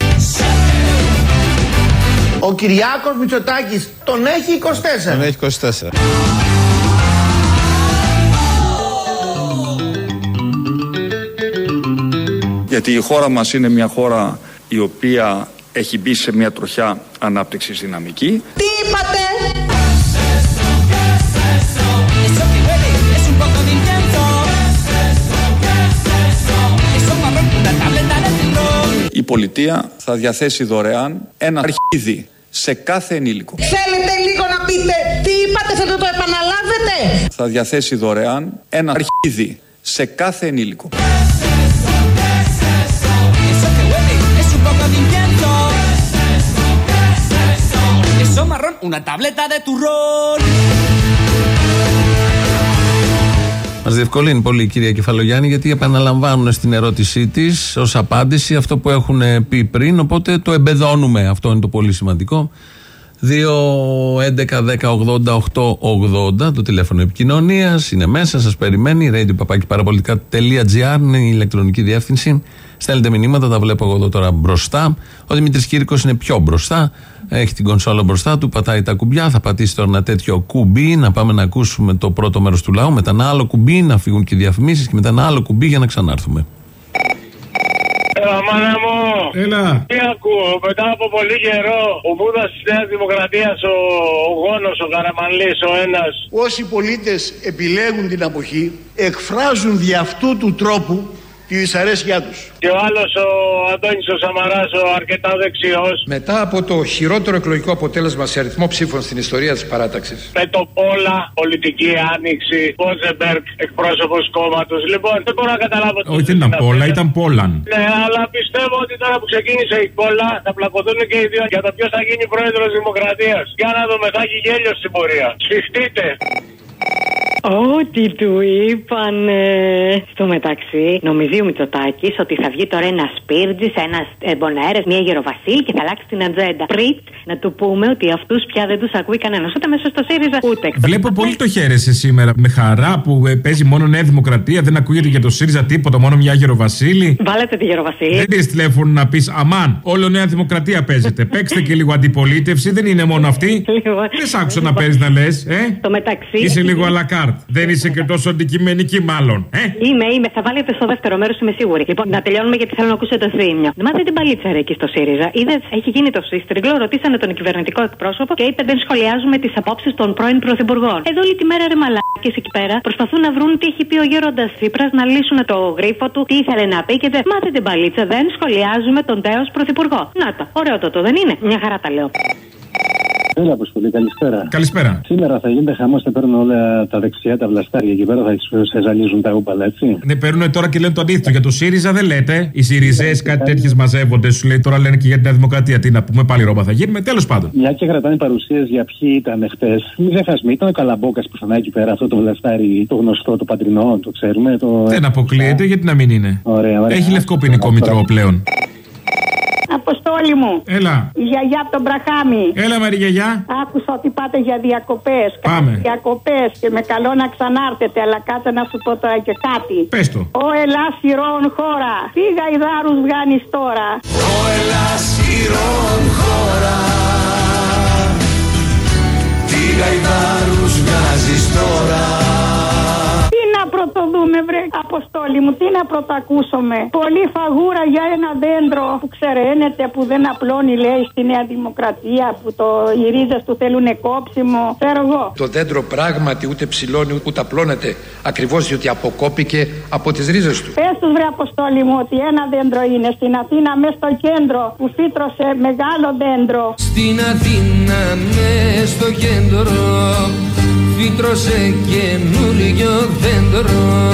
Speaker 20: Ο Κυριάκος Μητσοτάκης τον έχει 24.
Speaker 21: Τον έχει 24.
Speaker 18: Γιατί η χώρα μας είναι μια χώρα η οποία έχει μπει σε μια τροχιά ανάπτυξης δυναμική.
Speaker 2: Τι είπατε;
Speaker 18: Η πολιτεία θα διαθέσει δωρεάν ένα αρχίδι σε κάθε ενήλικο.
Speaker 2: Θέλετε λίγο να πείτε τι είπατε, θέλετε να το επαναλάβετε;
Speaker 18: Θα διαθέσει δωρεάν ένα αρχίδι σε κάθε ενήλικο.
Speaker 5: Eso que huele es un poco de incienso. Eso marrón, una tableta de turrón.
Speaker 4: Μας διευκολύνει πολύ η κυρία Κεφαλογιάννη γιατί επαναλαμβάνουν στην ερώτησή της ως απάντηση αυτό που έχουν πει πριν. Οπότε το εμπεδώνουμε. Αυτό είναι το πολύ σημαντικό. 2, 11, 10, 80, 8, 80 το τηλέφωνο επικοινωνίας είναι μέσα, σας περιμένει. radio.parapolitica.gr είναι η ηλεκτρονική διεύθυνση. Στέλνετε μηνύματα, τα βλέπω εγώ εδώ τώρα μπροστά. Ο Δημήτρης Κύρκος είναι πιο μπροστά. Έχει την κονσόλα μπροστά του, πατάει τα κουμπιά. Θα πατήσει τώρα ένα τέτοιο κουμπί να πάμε να ακούσουμε το πρώτο μέρος του λαού. Μετά ένα άλλο κουμπί να φύγουν και οι διαφημίσεις και μετά ένα άλλο κουμπί για να ξανάρθουμε.
Speaker 22: Έλα, μάνα μου.
Speaker 23: Έλα.
Speaker 22: Τι ακούω, μετά από πολύ καιρό, ο Βούδα της Νέας Δημοκρατίας, ο, ο Γόνος, ο Καραμανλής, ο ένας.
Speaker 24: Όσοι πολίτες επιλέγουν την αποχή εκφράζουν δι' αυτού του τρόπου τη δυσαρέσκειά τους.
Speaker 22: Και ο άλλος, ο Αντώνης ο Σαμαράς, ο αρκετά δεξιός.
Speaker 17: Μετά από το χειρότερο εκλογικό αποτέλεσμα σε αριθμό ψήφων στην ιστορία της παράταξης.
Speaker 22: Με το Πόλα, πολιτική άνοιξη, Πόζεμπεργκ, εκπρόσωπος κόμματος. Λοιπόν, δεν μπορώ να καταλάβω τι
Speaker 23: Όχι, δεν ήταν
Speaker 22: είναι
Speaker 23: Πόλα,
Speaker 22: αυτό.
Speaker 23: ήταν Πόλαν.
Speaker 22: Ναι, αλλά πιστεύω ότι τώρα που ξεκίνησε η Πόλα θα πλακωθούν και οι δύο για το ποιος θα γίνει πρόεδρος Δημοκρατίας. Για να δούμε, θα έχει γέλιο στην πορεία. Συχτείτε.
Speaker 25: Ό,τι του είπανε. Στο μεταξύ, νομίζει ο Μητσοτάκης ότι θα βγει τώρα ένα Σπίρτζης, ένας Μποναέρα, μια Γεροβασίλη και θα αλλάξει την ατζέντα. Πριτ, να του πούμε ότι αυτούς πια δεν τους ακούει κανένας. Ούτε μέσα στο ΣΥΡΙΖΑ, ούτε εκτός.
Speaker 23: Βλέπω πολύ το χαίρεσαι σήμερα. Με χαρά που ε, παίζει μόνο Νέα Δημοκρατία, δεν ακούγεται για το ΣΥΡΙΖΑ τίποτα, μόνο μια Γεροβασίλη.
Speaker 25: Βάλετε τη Γεροβασίλη.
Speaker 23: Δεν πήρε τηλέφωνο να πεις Αμάν, όλο Νέα Δημοκρατία παίζεται. Παίξτε και λίγο αντιπολίτευση, δεν είναι μόνο αυτή. Δεν σ' άκουσα να παίζεις να λες, ε.
Speaker 25: Στο μεταξύ.
Speaker 23: Είσαι λίγο αλακάρτ. Δεν είσαι και τόσο αντικειμενική, μάλλον. Ε;
Speaker 25: Είμαι, είμαι. Θα βάλετε στο δεύτερο μέρος, είμαι σίγουρη. Λοιπόν, να τελειώνουμε γιατί θέλω να ακούσω το θρύμιο. Μα δεν την παλίτσα ρε εκεί στο ΣΥΡΙΖΑ. Είδε, έχει γίνει το σύστριγκλο, ρωτήσανε τον κυβερνητικό εκπρόσωπο και είπε δεν σχολιάζουμε τις απόψεις των πρώην πρωθυπουργών. Εδώ όλη τη μέρα ρε μαλάκες εκεί πέρα προσπαθούν να βρουν τι έχει πει ο γέροντας Τσίπρας, να λύσουν το γρίφο του, τι ήθελε να πει και δεν. Μάθε την παλίτσα, δεν σχολιάζουμε τον τέος πρωθυπουργό. Να τα, ωραίο το, το δεν είναι; Μια χαρά τα λέω.
Speaker 26: Έλα, Αποστολή, καλησπέρα.
Speaker 23: Καλησπέρα.
Speaker 26: Σήμερα θα γίνεται χαμός, θα παίρνουν όλα τα δεξιά, τα βλαστάρια εκεί πέρα, θα σε ζαλίζουν τα ούπαλα, έτσι.
Speaker 23: Ναι, παίρνουν τώρα και λένε το αντίθετο. Για το ΣΥΡΙΖΑ δεν λέτε. Οι ΣΥΡΙΖΕ κάτι τέτοιες μαζεύονται. Σου λέει τώρα λένε και για τη Νέα Δημοκρατία. Τι να πούμε, πάλι ρόμπα θα γίνουμε. Τέλος πάντων.
Speaker 26: Μια και κρατάνε παρουσίες για ποιοι ήταν χτες. Μην ξεχάσουμε, ήταν ο Καλαμπόκας που εκεί πέρα, αυτό το βλαστάρι, το γνωστό, το πατρινό, το ξέρουμε. Το...
Speaker 23: Δεν αποκλείεται, γιατί να μην είναι.
Speaker 26: Ωραία, ωραία.
Speaker 23: Έχει λευκό ποινικό μητρό πλέον.
Speaker 27: Αποστόλη μου.
Speaker 11: Έλα.
Speaker 27: Η γιαγιά από τον Μπραχάμι.
Speaker 11: Έλα, Μαρή γιαγιά.
Speaker 27: Άκουσα ότι πάτε για διακοπές.
Speaker 11: Πάμε.
Speaker 27: Διακοπές και με καλό να ξανάρθετε, αλλά κάτσε να σου πω τώρα και κάτι.
Speaker 11: Πες το.
Speaker 27: Ο Ελλάς ηρώων χώρα. Τι γαϊδάρου βγάνεις τώρα.
Speaker 24: Ο Ελλάς ηρώων χώρα Τι γαϊδάρους βγάζεις τώρα
Speaker 27: Τι να πρωτοδούμε, βρε Αποστόλη μου, τι να πρωτακούσουμε. Πολύ φαγούρα για ένα δέντρο που ξεραίνεται, που δεν απλώνει, λέει, στη Νέα Δημοκρατία, που το, οι ρίζες του θέλουν κόψιμο. Ξέρω εγώ.
Speaker 28: Το δέντρο πράγματι ούτε ψηλώνει ούτε απλώνεται ακριβώς διότι αποκόπηκε από τις ρίζες του.
Speaker 27: Πες τους, βρε Αποστόλη μου, ότι ένα δέντρο είναι στην Αθήνα, μέσα στο κέντρο, που φύτρωσε μεγάλο δέντρο.
Speaker 17: Στην Αθήνα μες στο κέντρο φύτρωσε καινούριο δέντρο.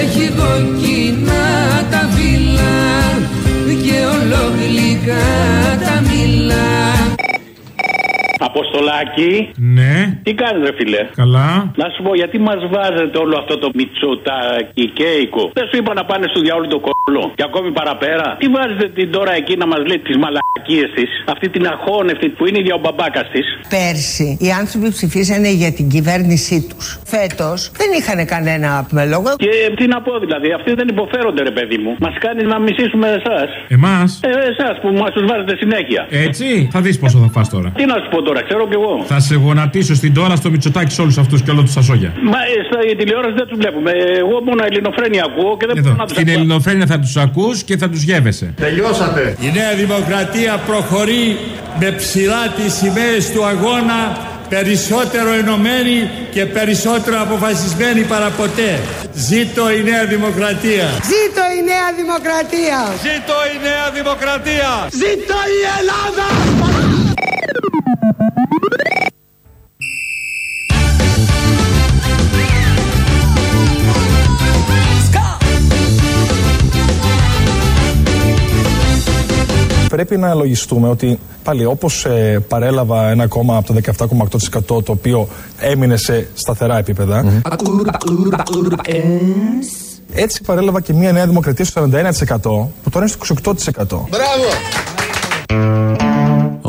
Speaker 17: Έχει κοκκινά τα φύλλα και ολόγλυκα τα μήλα
Speaker 29: Αποστολάκι.
Speaker 11: Ναι.
Speaker 29: Τι κάνεις, ρε φιλέ.
Speaker 11: Καλά.
Speaker 29: Να σου πω, γιατί μας βάζετε όλο αυτό το μυτσοτάκι κέικο. Δεν σου είπα να πάνε στο διάολο το κόλλο. Και ακόμη παραπέρα. Τι βάζετε την τώρα εκεί να μας λέει τις μαλακίες της; Αυτή την αχώνευτη που είναι η ίδια ο μπαμπάκα της.
Speaker 30: Πέρσι οι άνθρωποι ψηφίσανε για την κυβέρνησή τους. Φέτος δεν είχαν κανένα με λόγο.
Speaker 29: Και τι να πω δηλαδή, αυτοί δεν υποφέρονται, ρε παιδί μου. Μας κάνεις να μισήσουμε εσάς.
Speaker 11: Εμάς;
Speaker 29: Ε, εσάς που μας τους βάζετε συνέχεια.
Speaker 11: Έτσι; Θα δεις πόσο θα φας τώρα.
Speaker 29: Τι να σου πω τώρα, ξέρω κι εγώ.
Speaker 11: Θα σε γονατίσω στην τώρα στο Μητσοτάκι σε όλους αυτούς και όλο του τα σόγια.
Speaker 29: Μα ε, στα τηλεόραση δεν τους βλέπουμε. Εγώ μόνο ελληνοφρένια ακούω και δεν
Speaker 11: Εδώ.
Speaker 29: μπορώ να τους
Speaker 11: Στην ελληνοφρένεια θα τους ακούς και θα τους γεύεσαι.
Speaker 29: Τελειώσατε.
Speaker 31: Η Νέα Δημοκρατία προχωρεί με ψηλά τις σημαίες του αγώνα περισσότερο ενωμένη και περισσότερο αποφασισμένη παραποτέ. Ζήτω η Νέα Δημοκρατία.
Speaker 24: Ζήτω η Νέα Δημοκρατία
Speaker 31: Ζήτω η Νέα Δημοκρατία.
Speaker 24: Ζήτω η Ελλάδα
Speaker 11: Πρέπει να λογιστούμε ότι πάλι όπως παρέλαβα ένα κόμμα από το 17,8% το οποίο έμεινε σε σταθερά επίπεδα. Έτσι παρέλαβα και μια νέα δημοκρατία στο 41% που τώρα είναι στο 28%.
Speaker 31: Μπράβο.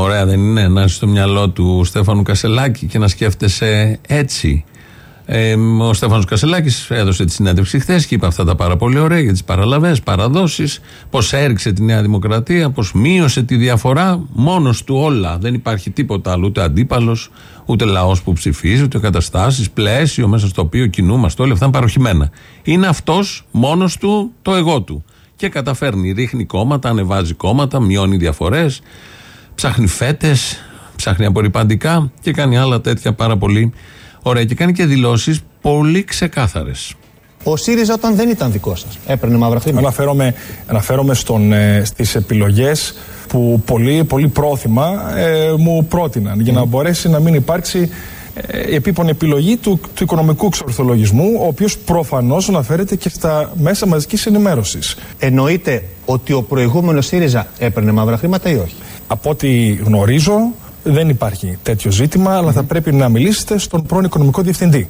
Speaker 4: Ωραία, δεν είναι να είσαι στο μυαλό του Στέφανου Κασελάκη και να σκέφτεσαι έτσι. Ε, ο Στέφανος Κασελάκης έδωσε τη συνέντευξη χθες και είπε αυτά τα πάρα πολύ ωραία για τις παραλαβές, παραδόσεις, πώς έριξε τη Νέα Δημοκρατία, πώς μείωσε τη διαφορά μόνος του όλα. Δεν υπάρχει τίποτα άλλο, ούτε αντίπαλος, ούτε λαός που ψηφίζει, ούτε καταστάσεις, πλαίσιο μέσα στο οποίο κινούμαστε. Όλα αυτά είναι παροχημένα. Είναι αυτός μόνος του το εγώ του. Και καταφέρνει, ρίχνει κόμματα, ανεβάζει κόμματα, μειώνει διαφορές, ψάχνει φέτες, ψάχνει απορριπαντικά και κάνει άλλα τέτοια πάρα πολύ ωραία. Και κάνει και δηλώσεις πολύ ξεκάθαρες.
Speaker 32: Ο ΣΥΡΙΖΑ όταν δεν ήταν δικό σας, έπαιρνε μαύρα χρήματα.
Speaker 11: Αναφέρομαι, αναφέρομαι στον, ε, στις επιλογές που πολύ, πολύ πρόθυμα ε, μου πρότειναν για να μπορέσει να μην υπάρξει ε, επίπονη επιλογή του, του οικονομικού εξορθολογισμού, ο οποίος προφανώς αναφέρεται και στα μέσα μαζικής ενημέρωσης.
Speaker 32: Εννοείται ότι ο προηγούμενος ΣΥΡΙΖΑ έπαιρνε μαύρα χρήματα ή όχι;
Speaker 11: Από ό,τι γνωρίζω δεν υπάρχει τέτοιο ζήτημα, αλλά θα πρέπει να μιλήσετε στον πρώην οικονομικό διευθυντή.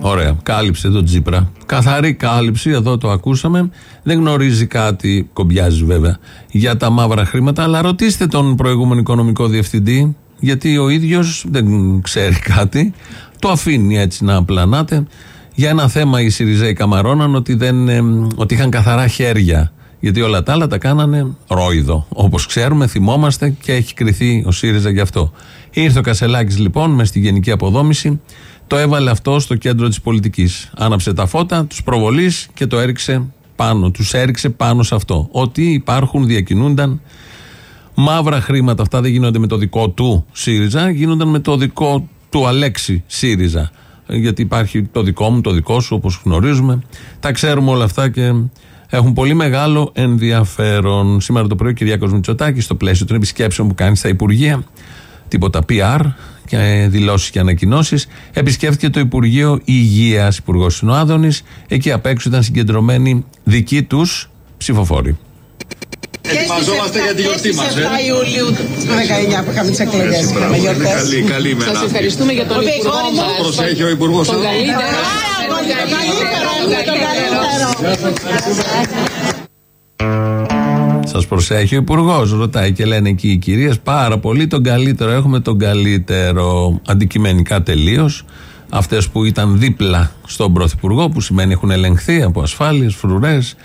Speaker 4: Ωραία. Κάλυψε τον Τζίπρα. Καθαρή κάλυψη, εδώ το ακούσαμε. Δεν γνωρίζει κάτι, κομπιάζει βέβαια, για τα μαύρα χρήματα, αλλά ρωτήστε τον προηγούμενο οικονομικό διευθυντή, γιατί ο ίδιος δεν ξέρει κάτι. Το αφήνει έτσι να πλανάται. Για ένα θέμα οι Σιριζέοι καμαρώναν ότι, δεν, ε, ότι είχαν καθαρά χέρια. Γιατί όλα τα άλλα τα κάνανε ρόιδο. Όπως ξέρουμε, θυμόμαστε και έχει κρυθεί ο ΣΥΡΙΖΑ γι' αυτό. Ήρθε ο Κασελάκης λοιπόν μες στη γενική αποδόμηση, το έβαλε αυτό στο κέντρο της πολιτικής. Άναψε τα φώτα τους προβολή και το έριξε πάνω. Τους έριξε πάνω σε αυτό. Ότι υπάρχουν, διακινούνταν μαύρα χρήματα. Αυτά δεν γίνονται με το δικό του ΣΥΡΙΖΑ, γίνονταν με το δικό του Αλέξη ΣΥΡΙΖΑ. Γιατί υπάρχει το δικό μου, το δικό σου, όπως γνωρίζουμε. Τα ξέρουμε όλα αυτά και έχουν πολύ μεγάλο ενδιαφέρον. Σήμερα το πρωί ο Κυριάκο Μητσοτάκης, στο πλαίσιο των επισκέψεων που κάνει στα Υπουργεία, τίποτα PR και δηλώσεις και ανακοινώσεις, επισκέφθηκε το Υπουργείο Υγείας. Υπουργός είναι ο Άδωνης. Εκεί απ' έξω ήταν συγκεντρωμένοι δικοί τους ψηφοφόροι.
Speaker 19: Ετοιμαζόμαστε για τη γιορτή μας.
Speaker 2: 7 Ιουλίου του 19 που είχαμε τις εκλογές.
Speaker 19: Καλή, καλή ημέρα.
Speaker 33: Σας ευχαριστούμε για τον υπουργό μας.
Speaker 19: Προσέχει ο υπουργός.
Speaker 33: Τον καλύτερο.
Speaker 4: Σας προσέχει ο Υπουργός, ρωτάει και λένε εκεί οι κυρίες. Πάρα πολύ τον καλύτερο. Έχουμε τον καλύτερο. Αντικειμενικά τελείως. Αυτές που ήταν δίπλα στον Πρωθυπουργό, που σημαίνει έχουν ελεγχθεί από ασφάλειες, φρουρές,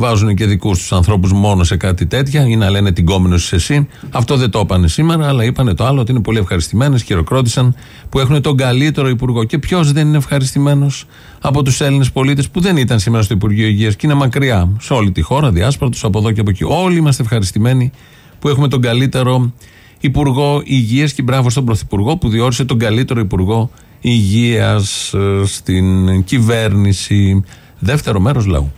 Speaker 4: βάζουν και δικούς τους ανθρώπους μόνο σε κάτι τέτοια ή να λένε την κόμενο εσύ. Αυτό δεν το είπανε σήμερα, αλλά είπανε το άλλο ότι είναι πολύ ευχαριστημένες, χειροκρότησαν που έχουν τον καλύτερο Υπουργό. Και ποιος δεν είναι ευχαριστημένος από τους Έλληνες πολίτες που δεν ήταν σήμερα στο Υπουργείο Υγείας και είναι μακριά σε όλη τη χώρα, διάσπαρτος από εδώ και από εκεί. Όλοι είμαστε ευχαριστημένοι που έχουμε τον καλύτερο Υπουργό Υγείας και μπράβο στον Πρωθυπουργό που διόρισε τον καλύτερο Υπουργό Υγείας στην κυβέρνηση. Δεύτερο μέρος λαού.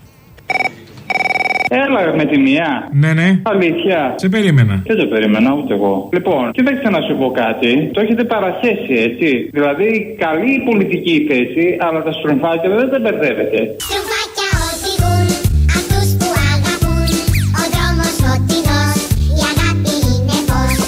Speaker 17: Έλα με τη μία.
Speaker 23: Ναι, ναι.
Speaker 17: Αλήθεια.
Speaker 23: Σε περίμενα.
Speaker 17: Δεν το περίμενα ούτε εγώ. Λοιπόν, κοίταξε να σου πω κάτι. Το έχετε παρασχέσει, έτσι. Δηλαδή, καλή η πολιτική η θέση, αλλά τα στροφάκια δεν τα μπερδεύετε.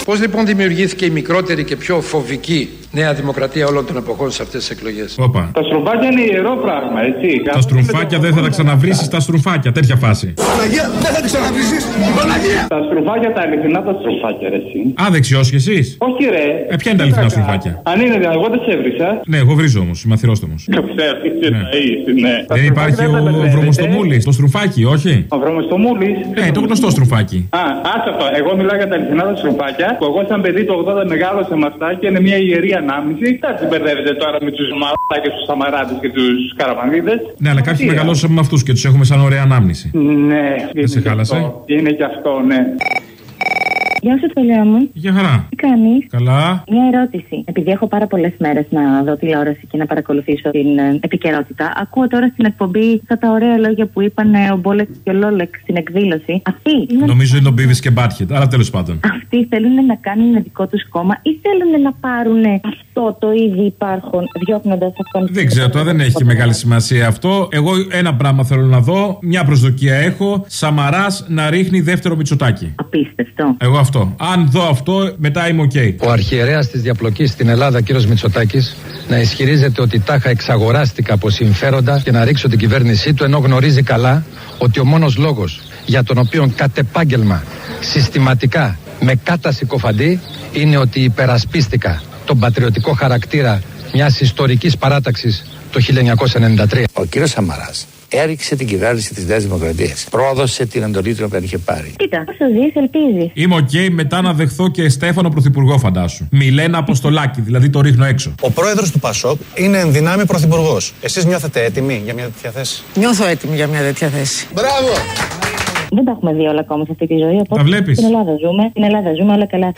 Speaker 28: Πώς λοιπόν δημιουργήθηκε η μικρότερη και πιο φοβική Νέα Δημοκρατία όλων των εποχών σε αυτές τις εκλογές;
Speaker 23: Όπα.
Speaker 17: Τα στροφάκια είναι ιερό πράγμα, έτσι.
Speaker 23: Τα στρουφάκια δεν θα τα ξαναβρίσει τα στρουφάκια, τέτοια φάση.
Speaker 17: Παναγία, δεν θα τη ξαναβρίσει. Παναγία! Τα στροφάκια, τα αληθινά τα στροφάκια, ρε, εσύ.
Speaker 23: Α, δεξιός κι εσείς;
Speaker 17: Όχι, ρε.
Speaker 23: Ε, ποια είναι τα αληθινά στρουφάκια.
Speaker 17: Αν είναι δυνατόν, εγώ δεν σε έβρισα.
Speaker 23: Ναι, εγώ βρίζω όμως, είμαι αθυρόστομος.
Speaker 17: Το ξέρω, είσαι ναή, ναι. Τα
Speaker 23: Δεν
Speaker 17: στροφάκια
Speaker 23: υπάρχει
Speaker 17: δεν τα
Speaker 23: ο
Speaker 17: μπερδεύετε.
Speaker 23: βρωμοστομούλης, το στρουφάκι, όχι;
Speaker 17: Ο βρωμοστομούλης.
Speaker 23: Ναι, το γνωστό στρουφάκι.
Speaker 17: Α, άσε αυτό. Εγώ μιλάω για τα αληθινά τα στροφάκια που εγώ σαν παιδί το 80 μεγάλωσα με αυτά και είναι μια ιερή ανάμνηση. Δεν την μπερδεύετε τώρα με τους μαλάκες, τους Σαμαράδε και τους Καραβανίδες;
Speaker 23: Ναι, αλλά κάποιοι μεγαλώσαμε με αυτούς και τους έχουμε σαν ωραία ανάμνηση.
Speaker 17: Ναι,
Speaker 23: Δεν σε χάλασε;
Speaker 17: είναι και αυτό, ναι.
Speaker 25: Γεια σου, παιδιά μου.
Speaker 23: Για χαρά.
Speaker 25: Τι κάνεις;
Speaker 23: Καλά.
Speaker 25: Μια ερώτηση. Επειδή έχω πάρα πολλές μέρες να δω τηλεόραση και να παρακολουθήσω την ε, επικαιρότητα, ακούω τώρα στην εκπομπή αυτά τα ωραία λόγια που είπαν ε, ο Μπόλεκ και ο Λόλεκ στην εκδήλωση. Αυτοί, είναι-
Speaker 23: Νομίζω είναι ο Μπίβι και Μπάτχετ, αλλά τέλος πάντων.
Speaker 25: αυτοί θέλουν να κάνουν δικό τους κόμμα ή θέλουν να πάρουν αυτό το ήδη υπάρχον, διώχνοντας αυτόν.
Speaker 23: Δεν ξέρω, τώρα δεν έχει και μεγάλη σημασία αυτό. Εγώ ένα πράγμα θέλω να δω, μια προσδοκία έχω. Σαμαράς να ρίχνει δεύτερο Μητσοτάκη.
Speaker 25: Απίστευτο.
Speaker 23: Εγώ αυτό. Αν δω αυτό, μετά είμαι οκ.
Speaker 28: Ο αρχιερέας της διαπλοκής στην Ελλάδα, κύριος Μητσοτάκης, να ισχυρίζεται ότι τάχα εξαγοράστηκα από συμφέροντα και να ρίξω την κυβέρνησή του, ενώ γνωρίζει καλά ότι ο μόνος λόγος για τον οποίο κατ' επάγγελμα συστηματικά με κατασυκοφαντεί είναι ότι υπερασπίστηκα τον πατριωτικό χαρακτήρα μιας ιστορικής παράταξης το 1993.
Speaker 34: Ο κύριος Σαμαράς έριξε την κυβέρνηση της Νέας Δημοκρατίας. Πρόδωσε την εντολή την οποία είχε πάρει.
Speaker 25: Κοίτα, όσο ζει, ελπίζει.
Speaker 23: Είμαι οκ μετά να δεχθώ και Στέφανο Πρωθυπουργό, φαντάσου. Μιλένα Αποστολάκη, δηλαδή το ρίχνω έξω.
Speaker 32: Ο πρόεδρος του Πασόκ είναι εν δυνάμει πρωθυπουργός. Εσείς νιώθετε έτοιμοι για μια τέτοια θέση;
Speaker 9: Νιώθω έτοιμη για μια τέτοια θέση.
Speaker 32: Μπράβο!
Speaker 25: Δεν τα έχουμε δει όλα ακόμα σε αυτή τη ζωή. Οπότε
Speaker 23: Τα βλέπεις;
Speaker 25: Στην Ελλάδα ζούμε. Στην Ελλάδα ζούμε όλα καλά.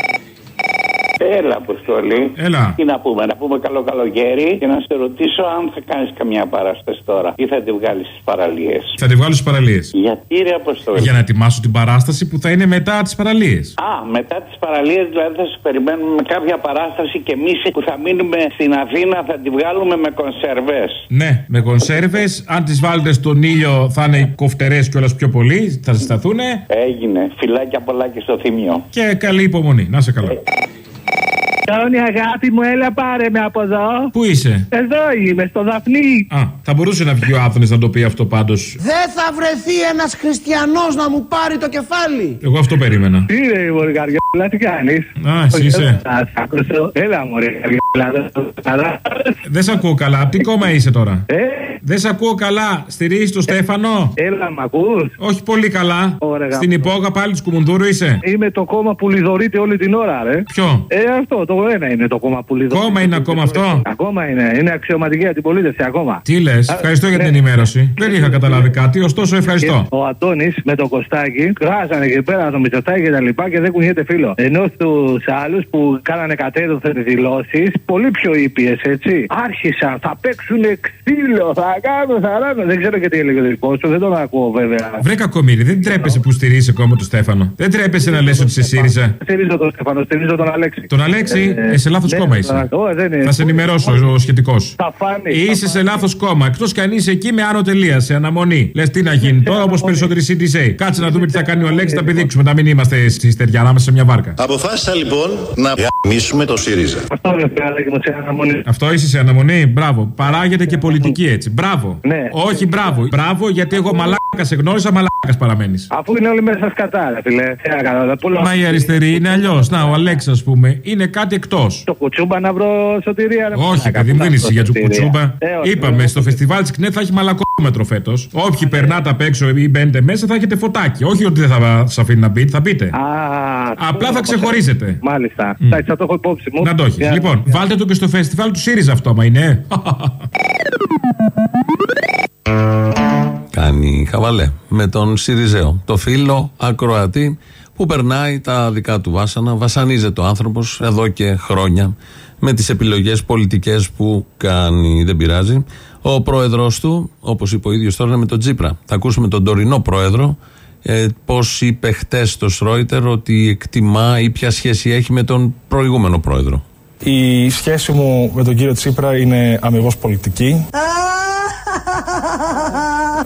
Speaker 29: Έλα, Αποστολή.
Speaker 23: Έλα.
Speaker 29: Τι να πούμε, να πούμε καλό καλοκαίρι και να σε ρωτήσω αν θα κάνεις καμιά παράσταση τώρα ή θα τη βγάλεις στις παραλίες.
Speaker 23: Θα τη βγάλω στις παραλίες.
Speaker 29: Γιατί ρε Αποστολή;
Speaker 23: Για να ετοιμάσω την παράσταση που θα είναι μετά τις παραλίες.
Speaker 29: Α, μετά τις παραλίες δηλαδή θα σου περιμένουμε με κάποια παράσταση και εμείς που θα μείνουμε στην Αθήνα θα τη βγάλουμε με κονσερβέ.
Speaker 23: Ναι, με κονσέρβες. Αν τις βάλετε στον ήλιο θα είναι κοφτερές κιόλας πιο πολύ, θα ζεσταθούν.
Speaker 29: Έγινε. Φιλάκια πολλά και στο θύμιο.
Speaker 23: Και καλή υπομονή. Να σε καλά.
Speaker 35: Τόνι αγάπη μου, έλα πάρε με από εδώ.
Speaker 23: Πού είσαι;
Speaker 35: Εδώ είμαι, στο Δαφνί.
Speaker 23: Α, θα μπορούσε να βγει ο Άθωνη να το πει αυτό πάντως.
Speaker 24: Δεν θα βρεθεί ένας χριστιανός να μου πάρει το κεφάλι.
Speaker 23: Εγώ αυτό περίμενα.
Speaker 35: Τι είναι η Μωρικαριά, τι κάνεις;
Speaker 23: Α, εσύ είσαι.
Speaker 35: Έλα, Μωρικαριά.
Speaker 23: Δεν σε ακούω καλά. Από τι κόμμα είσαι τώρα;
Speaker 35: Ε;
Speaker 23: Δεν σε ακούω καλά. Στηρίζεις το Στέφανο;
Speaker 35: Έλα, μ' ακούς;
Speaker 23: Όχι πολύ καλά.
Speaker 35: Ωραία,
Speaker 23: Στην
Speaker 35: γάμο.
Speaker 23: υπόγα πάλι του Κουμουνδούρου είσαι.
Speaker 35: Είμαι το κόμμα που λιδωρείται όλη την ώρα, ρε.
Speaker 23: Ποιο;
Speaker 35: Ε, αυτό, το ένα είναι το κόμμα που λιδωρείται.
Speaker 23: Κόμμα είναι ακόμα αυτό;
Speaker 35: Ακόμα είναι, είναι αξιωματική αντιπολίτευση ακόμα.
Speaker 23: Τι λες, ευχαριστώ για
Speaker 35: ναι.
Speaker 23: την ενημέρωση. Δεν είχα καταλάβει κάτι, ωστόσο ευχαριστώ.
Speaker 35: Ο Αντώνης με το Κωστάκι κράζανε εκεί πέρα το Μητσοτάκι και τα λοιπά και δεν κουνιέται φίλο. Ενώ στους άλλους που κάνανε κατέδωθεν δηλώσεις, πολύ πιο ήπιες έτσι. Άρχισαν, θα παίξουν ξύλο, θα κάνουν, θα ράνουν. Δεν ξέρω και τι έλεγε ο δικός σου, δεν τον ακούω βέβαια.
Speaker 23: Βρε κακομίρι, δεν τρέπεσαι που στηρίζει ακόμα τον Στέφανο. Δεν τρέπεσαι να λες ότι σε ΣΥΡΙΖΑ.
Speaker 35: Στηρίζω τον Στεφανό, στηρίζω τον Αλέξη.
Speaker 23: Τον Αλέξη; Αντώνη, ε, σε λάθος
Speaker 35: ναι,
Speaker 23: κόμμα
Speaker 35: θα-
Speaker 23: είσαι.
Speaker 35: Ω, δεν είναι.
Speaker 23: Θα σε ενημερώσω ο σχετικός.
Speaker 35: Θα φάνει.
Speaker 23: Είσαι σε λάθος κόμμα. Εκτός κι αν είσαι εκεί με άνω τελεία, σε αναμονή. Λες τι να γίνει τώρα, όπως περισσότεροι CDC. Κάτσε να δούμε τι θα κάνει ο Αλέξη, θα πηδήξουμε. Να μην είμαστε στη στεριά, να είμαστε σε μια βάρκα.
Speaker 36: Αποφάσισα λοιπόν να γαμίσουμε το ΣΥΡΙΖΑ.
Speaker 35: Αυτό δεν θέλω και μου σε αναμονή.
Speaker 23: Αυτό είσαι σε αναμονή. Μπράβο. Παράγεται και πολιτική έτσι. Μπράβο.
Speaker 35: Ναι.
Speaker 23: Όχι, μπράβο. Μπράβο, γιατί εγώ μαλάκας σε γνώρισα, μαλάκας παραμένεις.
Speaker 35: Αφού είναι όλοι μέσα σκατά, ρε φίλε. Τι να κάνω, θα πουλάω.
Speaker 23: Μα η αριστερή είναι αλλιώς. Να, ο Αλέξης, ας πούμε, είναι κάτι εκτός.
Speaker 35: Το κουτσούμπα να βρω σωτηρία, ρε
Speaker 23: Όχι,
Speaker 35: μαλάκα,
Speaker 23: παιδί μου,
Speaker 35: πού
Speaker 23: δεν
Speaker 35: να
Speaker 23: είσαι για
Speaker 35: βρω
Speaker 23: τσουκουτσούμπα.
Speaker 35: σωτηρία. Ε, όχι,
Speaker 23: Είπαμε,
Speaker 35: ρε.
Speaker 23: στο φεστιβάλ της ΚΝΕ θα έχει μαλακόμετρο φέτος. Όποιοι περνάτε απ' έξω ή μπαίνετε μέσα θα έχετε φωτάκι. Όχι ότι δεν θα σας αφήνει να μπείτε, θα μπείτε.
Speaker 35: Α,
Speaker 23: Απλά θα ξεχωρίζετε.
Speaker 35: Μάλιστα.
Speaker 23: Μμ.
Speaker 35: Εντάξει, θα το έχω υπόψη μου.
Speaker 23: Να το έχεις.
Speaker 35: Για-
Speaker 23: Λοιπόν, βάλτε το και στο φεστιβάλ του ΣΥΡΙΖΑ αυτό, μα είναι.
Speaker 4: Κάνει χαβαλέ με τον Σιριζέο. Το φίλο ακροατή που περνάει τα δικά του βάσανα. Βασανίζεται ο άνθρωπος εδώ και χρόνια με τις επιλογές πολιτικές που κάνει. Δεν πειράζει. Ο πρόεδρος του, όπως είπε ο ίδιος τώρα, είναι με τον Τζίπρα. Θα ακούσουμε τον τωρινό πρόεδρο. Ε, Πώς είπε χτες στο Σρόιτερ ότι εκτιμά ή ποια σχέση έχει με τον προηγούμενο πρόεδρο.
Speaker 11: Η σχέση μου με τον κύριο Τσίπρα είναι αμυγός πολιτική.